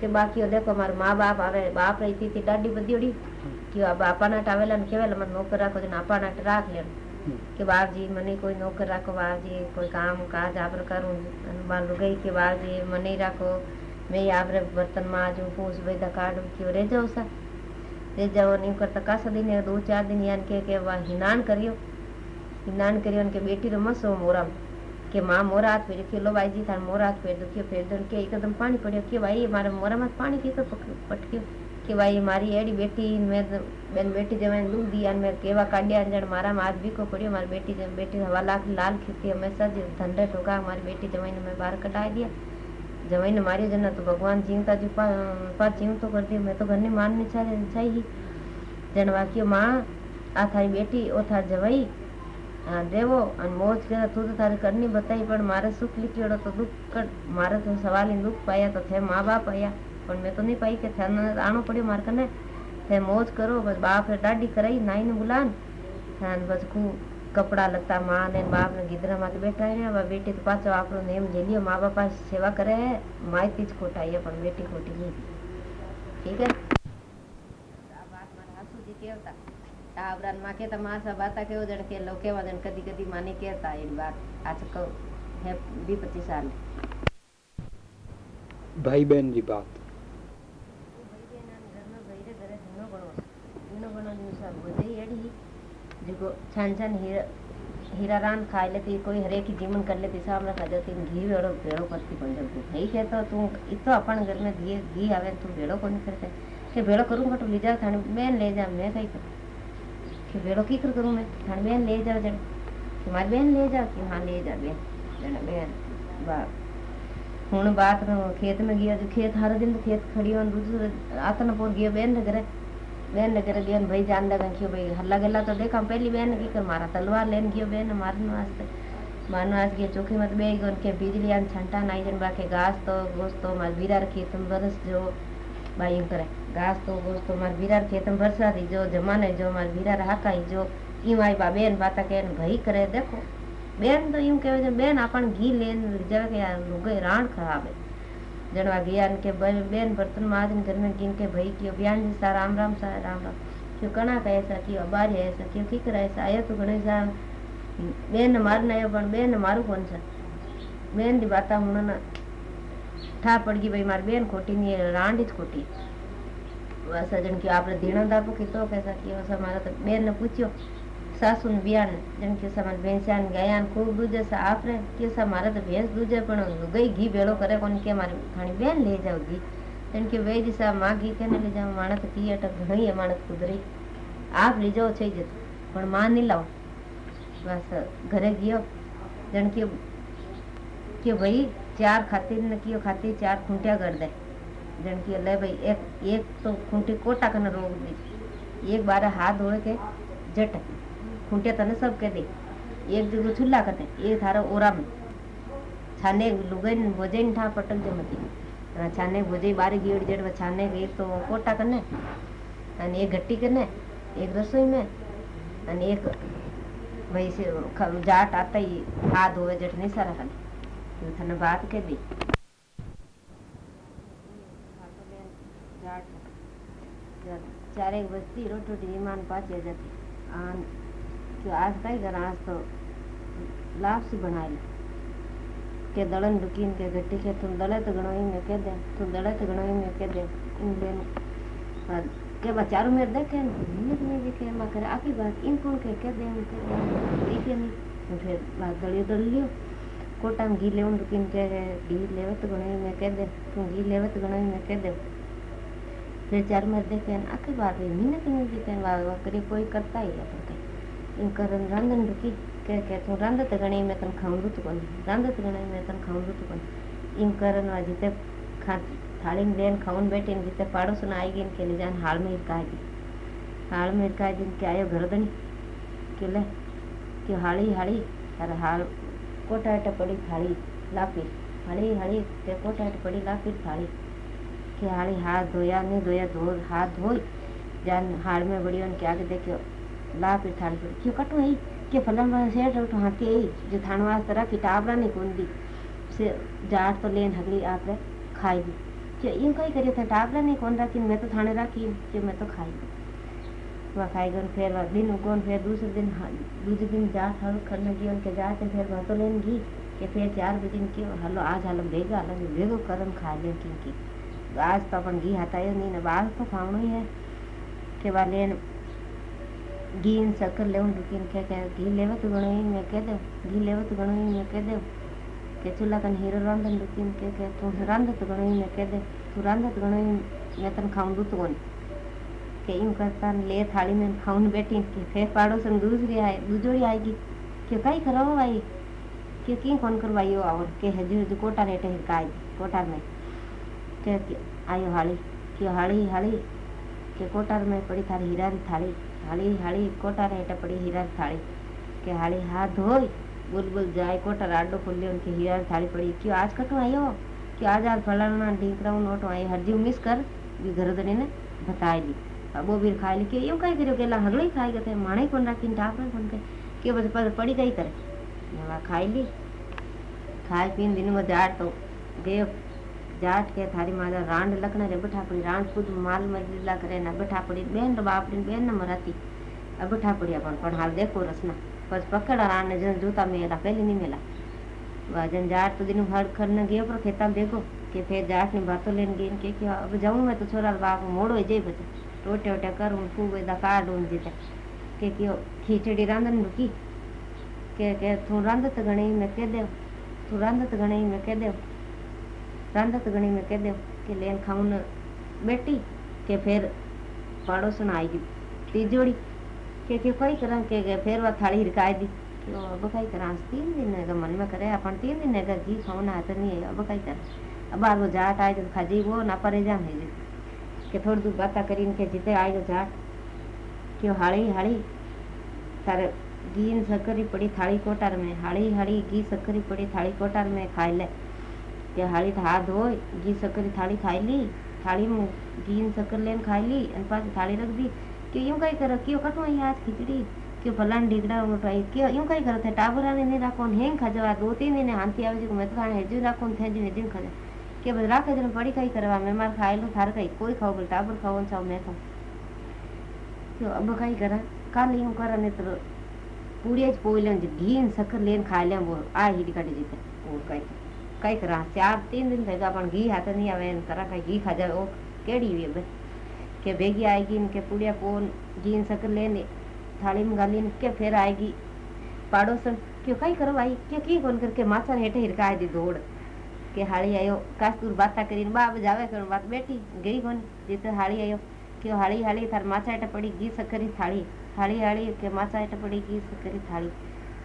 के बाकी देखो, मारे माँ बाप आवे, बाप रही थी डाडी बदियोड़ी कि अब आपा नाट आवेला ने केवेला मन नौकर राखो, जन आपा नाट राख ले कि बाप जी मने कोई नौकर रखो बाप जी कोई काम काज आप करूँ। हनुमान लुगई के बाप जी मने ही रखो। मैं आप बर्तन माजू पूछ भाई धका डुबकी रह जाओ सा। रह जाओ नहीं कर तो कस दिन, दो चार दिन यान के के वह हिनान करियो। हिनान करियो उनके बेटी रमस हो मोरा। के माँ मोरा हाथ पेड़ खेलो भाई जी थार मोरा हाथ फेर दुखियो, फेर दुन एकदम पानी पड़ियो। के भाई, मारे मोरा मत पानी के तो पटकियो। कि भाई मारी एड़ी बेटी मैं बेन बेटी जमा दुख दिया मैं केवा काढ़िया अंजन मारा मैं भी को पड़ी मारी बेटी जमा बेटी हवा लाख लाल खेती हमेशा जो धंधे ठोका मारी बेटी जमाई ने मैं बाहर कटा दिया जमाई ने मारी जना तो भगवान जीवता जो पा जीव तो कर दिया मैं तो घर ने मान नहीं छा छा ही जन वाक्य माँ आ थारी बेटी ओ थार जवाई हाँ देवो अन के तू तो थारे करनी बताई पर मारे सुख लिखियो तो दुख कर मारे तो सवाल ही दुख पाया तो थे माँ बाप आया પણ મેં તો નહીં પાઈ કે થે આણો પડ્યો મારે કને થે મોજ કરો બસ બાપ દાડી કરાઈ નાઈ ને બુલાન અને બસ ખૂબ કપડા લતા માં ને બાપ ને ગીદરા માં બેઠા રહ્યા બેટી તો પાછો આપણો નેમ જેલિયો મા બાપા સેવા કરે માહિતી જ ખોટાઈએ પણ બેટી ખોટી નહીં ઠીક હે આ વાત મારા હાસુજી કહેતા આવરાન માં કે તમારા બાતા કેવો જણ કે લો કેવા જણ કદી કદી માની કહેતા એની વાત આજ કહું હે બી પચીસ સાલ ભાઈ બહેન ની વાત जेको छान छान हीरा हीरा रान खाए लेती कोई हरेक की जीवन कर लेती साहब रखा जाती घी वेड़ो भेड़ो करती बन जाती है कहता तू? इतो अपन घर में घी घी आवे, तू भेड़ो को नहीं करते। कि भेड़ो करूँगा तो ले जाओ थाने बहन ले जा मैं कहीं करूँ? कि भेड़ो की कर करूँ मैं? थाने बहन ले जाओ जन। कि बहन ले जाओ, कि हाँ ले जा बहन जन बहन बा हूँ बात खेत में गया, जो खेत हर दिन तो खेत खड़ी हो दूसरे आतन पोर गया बहन घर बहन ने कर दिया भाई, जान लगा क्यों भाई? हल्ला गला तो देखा, पहली बहन की कर मारा, तलवार लेन गियो बहन ने मारने वास्ते। मारने वास्ते गया चौकी मत बे गन के बिजली आन छंटा नाई जन, बाके घास तो गोस तो मार बीरा रखी तुम बरस जो भाई यूँ करे। घास तो गोस तो मार बीरा रखी तुम बरसा दी जो जमाने जो मार बीरा रहा का जो यूँ आई बा बहन बाता के भाई करे, देखो। बहन तो यूँ कहे, बहन अपन घी लेन जा के यार लुगे राण खराब है। है जड़वा गया के बेन बर्तन माजन घर में के भाई क्यों। बयान जी सा राम राम सा राम राम। क्यों कणा का ऐसा क्यों, अबार ऐसा क्यों ठीक रहा ऐसा, आयो तो गणेश सा बेन मारना आयो, पण बेन मारू कौन सा? बेन दी बाता हूँ ना ठा पड़ गई भाई मार बेन खोटी है रांडी खोटी। वैसा जन की आपने धीणो दापो की तो कैसा किया, वैसा मारा तो सासुन बियान, जन के समान भैंसियान गायान, खूब दूजे से आप के सा मारत भैंस दूजे, पण लुगई घी बेलो करे, कोन के मारे खाणी बेन ले जाओ घी। जन के वेद सा माँ घी के ले जाओ माणत की अट घणी माणत कुदरी। आप ले जाओ छै जत, पण माँ नी लाओ। बस घरे गियो। जन के के भाई चार खातिर न कियो खातिर चार खुंटिया कर दे। जन की ले भाई एक एक तो खुंटी कोटा कने रोक दी। एक बार हाथ धोए के जट जट खूंटे तने सब कह दे एक जगह छुल्ला करते एक थारा ओरा में छाने लुगन भोजन ठा पटक जमती छाने भोजे बारी गेड़ जड़ छाने एक तो कोटा करने અને એક ઘટ્ટી કરને એક રસોઈ में અને એક भाई से जाट आता ही हाथ धोवे जट नहीं सारा खाली तो थने बात कह दी चारे बजती रोटी रोटी ईमान पाची दे, तुम दड़े तो गणोई में कह दे। इन लेन के बचारू मेरे देखे मिनट में भी के करे बात, इन कौन के कह कह नहीं। तो फिर बात कोटा में घी दुकीन के घी लेवे तो गणोई में कह दे घी लेवे तो में कह दे। फिर चार मेरे देखे आकी बात है भी कह वाह करी कोई करता ही है इन करन रांधन रुकी के के तू रांधत घणी में तन खाऊंदू तो कोन रांधत घणी में तन खाऊंदू तो कोन इन करन वा जिते खा, थाली में लेन खाऊन बैठे ने जिते पाड़ोस न आई गिन के ले जान हाल में इरका दी हाल में इरका दिन के आयो घर दनी। के ले, कि हाली हाली, अरे हाल, कोटा हट पड़ी थाली लापी हाली हाली के कोटा हट पड़ी लापी थाली। कि हाली, हाथ धोया, नहीं धोया धो हाथ धोई। जान हाल में बड़ी उनके आगे देखियो ला फिर थाल पर क्यों कटो है के फलन में सेठ उठो हाथी है जो थान वास्ते रखी टाबरा नहीं कौन दी? से जाट तो लेन हगली आप खाई दी। जो यूँ कहीं करे थे? टाबरा नहीं कौन रखी? मैं तो थाने रखी जो मैं तो खाई वह खाई गन फिर दिन उगोन फिर दूसरे दिन दूसरे दिन जाट हल करने की उनके जाते फिर वह तो लेन घी कि फिर चार बजे की हलो, आज हलो भेगा हलो भेगो करम खा ले की आज तो अपन घी हटायो नहीं ना बाहर तो खावनो ही है। के बाद लेन घी शक्कर ले दुकीन कह कह घी लेवे तो घणो ही मैं कह दे घी लेवे तो घणो ही मैं कह दे के चूल्हा कन हीरो रांधन दुकीन कह कह तू रांध तो घणो ही मैं कह दे तू रांध तो घणो ही मैं तन खाऊं दूत कोनी के यूं करता ले थाली में खाऊं बैठी के फिर पड़ोसन दूसरी आए दूजोड़ी आएगी કે કઈ કરાવો ભાઈ કે की कौन करवाइयो और के हजू हजू कोटा रेटे हिरकाई कोटार में के आयो हाली कि हाली हाली के कोटार में पड़ी थारी हीरा री थाली હાળી હાળી કોટારે હેટા પડી હીરાની થાળી કે હાળી હાથ ધોઈ બુલબુલ જાય કોટાર આડો ખોલ્યો કે હીરાની થાળી પડી કયો આજ કટો આવ્યો કે આજ આ ફલાણા ઢીંકડાનો નોટો આવ્યો હરજી મિસ કર બી ઘરધણીને બતાવી દી બહુ ભીર ખાઈ કે એવું કાંઈ કર્યું કે એટલે હગલો ખાઈ ગયો માણે કોણ રાખીને ઢાંકણે કોણ કે કે પછી પડી ગઈ કરે એવા ખાઈ લી ખાઈ પીને દિન બધે આટો બે गयो जाट के थारी माजा रांड लकने रे बैठा पड़ी रांड खुद माल मरला करे ना बैठा पड़ी बेन रो बापड़ी बेन न मराती अब बैठा पड़ी अपन पण हाल देखो रसना बस पकड़ा रांड ने जन जूता मेला पहले नहीं मिला वह जन जाट तो दिन भर करने गयो पर खेता देखो कि फिर जाट ने बातों लेने गई के कि अब जाऊं मैं तो छोरा बाप मोड़ो जे बचे टोटे वोटे करूं फूब दा काट जीते કે કયો ખીચડી રાંધણ મૂકી કે કે તું રાંધત ઘણી મેં કહી દેવ તું રાંધત ઘણી મેં કહી દેવ रांधतगणी तो में कह दो कि लेन खाऊन बेटी के फिर पड़ोसन आएगी तीजोड़ी के के कोई करा के, के फिर वह थाली हिरकाए दी। कि अब कई करा तीन दिन का तो मन में करे अपन तीन दिन है तो घी खाऊन हाथ नहीं है अब कई कर। अब आज वो जाट आए तो खाजी वो ना परे जान है के थोड़ी दूर बात करी इनके जीते आए जो जाट। कि हाड़ी हाड़ी तारे घी सकरी पड़ी थाली कोटार में हाड़ी हाड़ी घी सकरी पड़ी थाली कोटार में खाई ले। के हाड़ी हाथ धो घी शक्करी थाली खाई ली थाली में घी शक्कर लेन खाई ली और पास थाली रख दी क्यों यूँ कहीं करो क्यों कटवाई आज खिचड़ी क्यों फलान ढीकड़ा उठाई क्यों यूँ कहीं करो थे टाबरा ने नहीं राखो हेंग खा जावा दो तीन दिन हाथी आवे जो मैं तो खाने हेजू राखो थे जो दिन खा के बस राखे जन पड़ी कहीं करवा मैं मार खाई लो थार कहीं कोई खाओ बोल टाबर खाओ चाहो मैं खाऊं क्यों अब कहीं करा काल यूँ करा नहीं तो पूड़िया पोइलन घी शक्कर लेन खा लिया वो आ ही कटे जीते और कई कई करा चार तीन दिन थे अपन घी हाथ नहीं आवे करा कई घी खा जाए वो केड़ी हुई बे के बेगी आएगी इनके पूड़िया पोन घी शक्कर लेने थाली में गाली के फिर आएगी पाड़ोसन क्यों कई करो भाई क्यों की कौन करके माथा हेठे हिरकाए दी दौड़ के हाड़ी आयो कास्तूर बाता करी बाप जावे कर बात बैठी गई कौन जीते हाड़ी आयो क्यों हाड़ी हाड़ी थार माथा हेठे पड़ी घी शक्कर थाली हाड़ी हाड़ी के माचा हेठ पड़ी की करी थाली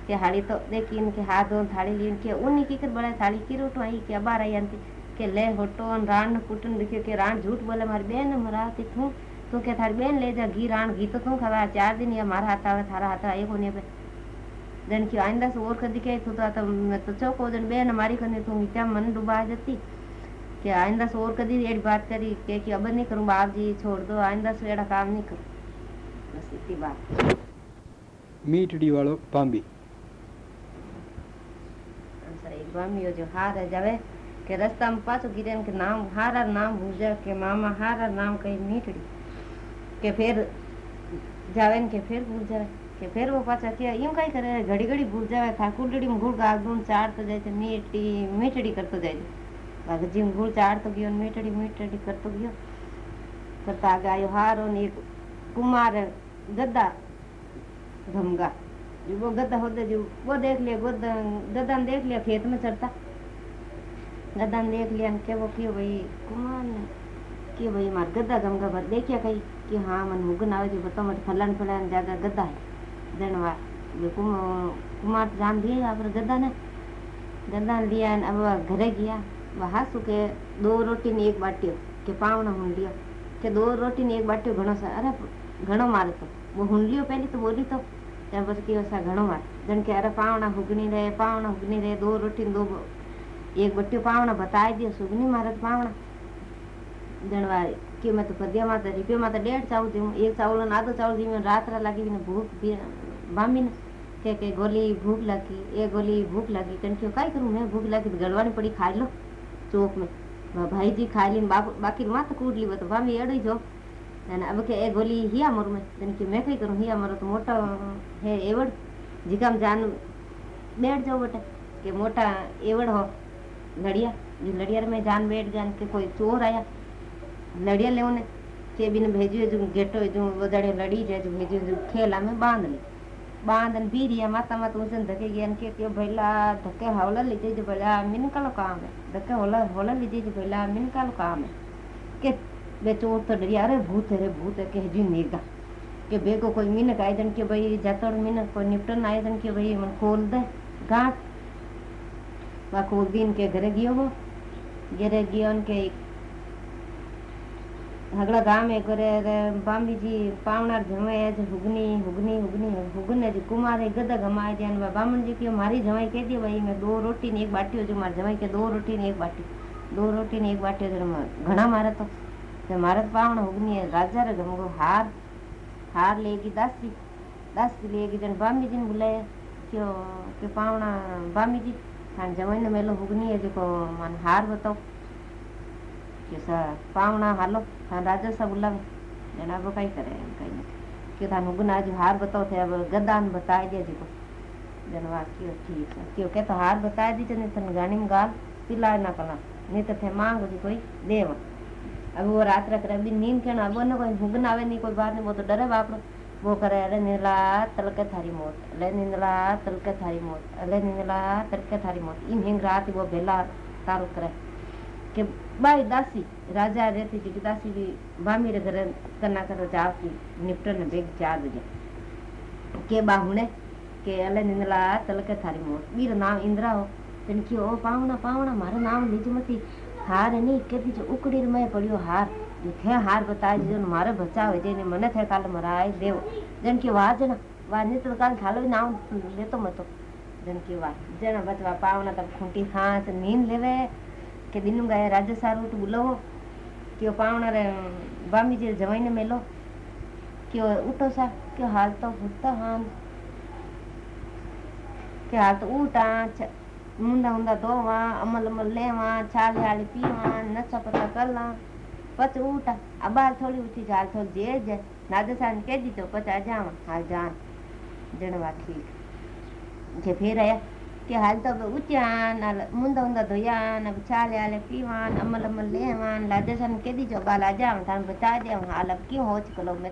के हाड़ी तो देखी इनके हाथ धोन थाली ली, इनके ऊन की कर बड़ा थाली की रोट आई क्या बार आई आंती के ले होटोन रान कुटन देखियो के रान झूठ बोले, मारी बहन मरा थी तू तू के थारी बहन ले जा, घी रान, घी तो तू खवा, चार दिन या मारा हाथ आवे थारा हाथ आए कोने पे। जन की आइंदा से और कर दिखे, तू तो तो चौको जन बहन मारी कने तू क्या मन डुबा जाती। के आइंदा से और कभी एड बात करी, के, कि अब नहीं करूँ, बाप जी छोड़ दो, आइंदा से एड़ा काम नहीं करूँ। बस इतनी बात। मीटड़ी वालों पांबी स्वामी जो हार है जावे के रास्ता में पाछो गिरे के नाम हार नाम भूजा के मामा हार नाम कही मीटड़ी के फिर जावे के फिर भूल जावे के फिर वो पाछा किया यूँ कई करे घड़ी घड़ी भूल जावे था कुलड़ी में गुड़ गाग दून चार तो जाए मीठी मीठड़ी करतो जाए बाकी जी गुड़ चार तो गियो मीठड़ी मीठड़ी करतो गियो करता आगे हारो ने कुमार गद्दा धमगा वो गद्दा होते जो वो देख लिया गद्दा गद्दा देख लिया, खेत में चढ़ता। गद्दा देख लिया क्या वो क्यों भाई? कुमार ने क्यों भाई, मार गद्दा गमगा भर। देखिया कहीं कि हाँ मन मुगन आवे जो बताओ मत फलन फलन ज़्यादा गद्दा है। जनवा जो कुमार जान दिए पर गद्दा ने। गद्दा लिया अब घरे गया। वहाँ सुके दो रोटी ने एक बाटियो, के पावना हुंडियो। के दो रोटी ने एक बाटियो, घणो सा अरे, घणो मारे तो। वो हुंडलियो पहली तो बोली तो। शाबसकीअ सां घणो आहे ॼण खे अरे पावण हुगणी रहे पावण हुगणी रहे दो रोटी दो एक बट्टियो पावण बताए दियो सुगनी महाराज पावण जणवारी कीमत पद्या माँ त रुपये माँ त डेढ़ चावल थी एक चावल आधो चावल थी रात रा लगी ने भूख बामी ने के के गोली भूख लगी ए गोली भूख लगी कंठियो काई करूँ मैं भूख लगी तो गड़वानी पड़ी खा लो चोक में भाई जी खा ली बाकी माँ तो कूद ली तो भाभी अड़ो जो अब के ए गोली हिया मोर में तन की मैं कई करूँ हिया मोर तो मोटा है एवड़ जिकाम जान बैठ जाओ बेटा के मोटा एवड़ हो लड़िया जो लड़िया में जान बैठ जान के कोई चोर आया लड़िया ले उन्हें के बिन भेजियो जो गेटो जो वजड़े लड़ी जे जो भेजियो जो खेला में बाँध ले बाँध ने बीरिया माता माता उसन धके गया के के भैला धके हवला लीजे जो भैला मिन कलो काम है धके होला होला लीजे जो भैला मिन काम है के वे चोर तो डरी, अरे भूत है भूत है, कह जी नेगा के बेगो कोई मीन का आयोजन के भाई जतड़ मीन कोई निपटन आयोजन के भाई, मन खोल दे, गांठ। बाको दिन के घरे गियो वो। गिरे गियो उनके हगड़ा गाँव में करे रे बामली जी पावणार जमाए आज हुगनी हुगनी हुगनी, हुगने जी कुमार है गदा गमाए जान बा बामन जी की मारी जमाई कह दी, भाई, मैं दो रोटी ने एक बाटी जो मार जमाई के दो रोटी ने एक बाटी। दो रोटी ने एक बाटी घणा मारा तो। राजा रे गमगो हार हार लेगी दासी दासी लेगी जन बामी जी ने बुलाया क्यों के बामी जी जमाई मेलो है मन हार बताओ कि सा हालो थान राजा बुलावे जना वो कई करे कई कि थान हार थे अब गदान बताए ठीक है क्यों के तो हार बताए दी जने थन में गाल पिलाए ना कला नहीं तो थे मांग जी कोई देव अब वो रात रख रहे अभी नींद के ना ना कोई हुगन आवे, नहीं, कोई बात नहीं, वो तो डरे बापड़ो वो करे, अरे नीला तलके थारी मौत। अले नींदला, तलके थारी मौत। अले नींदला, तलके थारी मौत। इन हिंग रात वो बेला तारो करे के बाई दासी, राजा रहती थी कि दासी भी बामी रे घर कना कर जाओ की निपटन बेग चार बजे। के बाहुने के अले नींदला, तलके थारी मौत। बीर नाम इंद्रा हो। तेन की ओ पावना पावना मारो नाम लीज हार नहीं के जो उकड़ी में पड़ियो हार। जो थे हार बताए जो मारे, बचा हो जे मने थे काल मराय देव। जन की वाज ना, वाज नहीं तो काल खालो नाम ले तो मतो। जन की वाज। जन बचवा पावना, तब खूंटी सांस नींद लेवे, के दिन गए राजा सारू तो बुलो, क्यों पावना रे, बामी जी जवाई ने मेलो, क्यों उठो सा क्यों हाल तो उठता हाँ के हाल तो उठा मुंडा हुंदा धोवा अमल अमल लेवा छाल हाल पीवा नशा पता करला पच उठा अबाल थोड़ी उठी जाल थोड़ी जे जे नादसान के दी तो पच आ जावा हाल जान जणवा ठीक जे फेर आया के हाल तो उठ्या उचान मुंडा हुंदा धोयान अब छाल हाल पीवान अमल अमल लेवान नादसान के दी जो बाल आ जावा थान बता दे हाल अब क्यों होच कलो में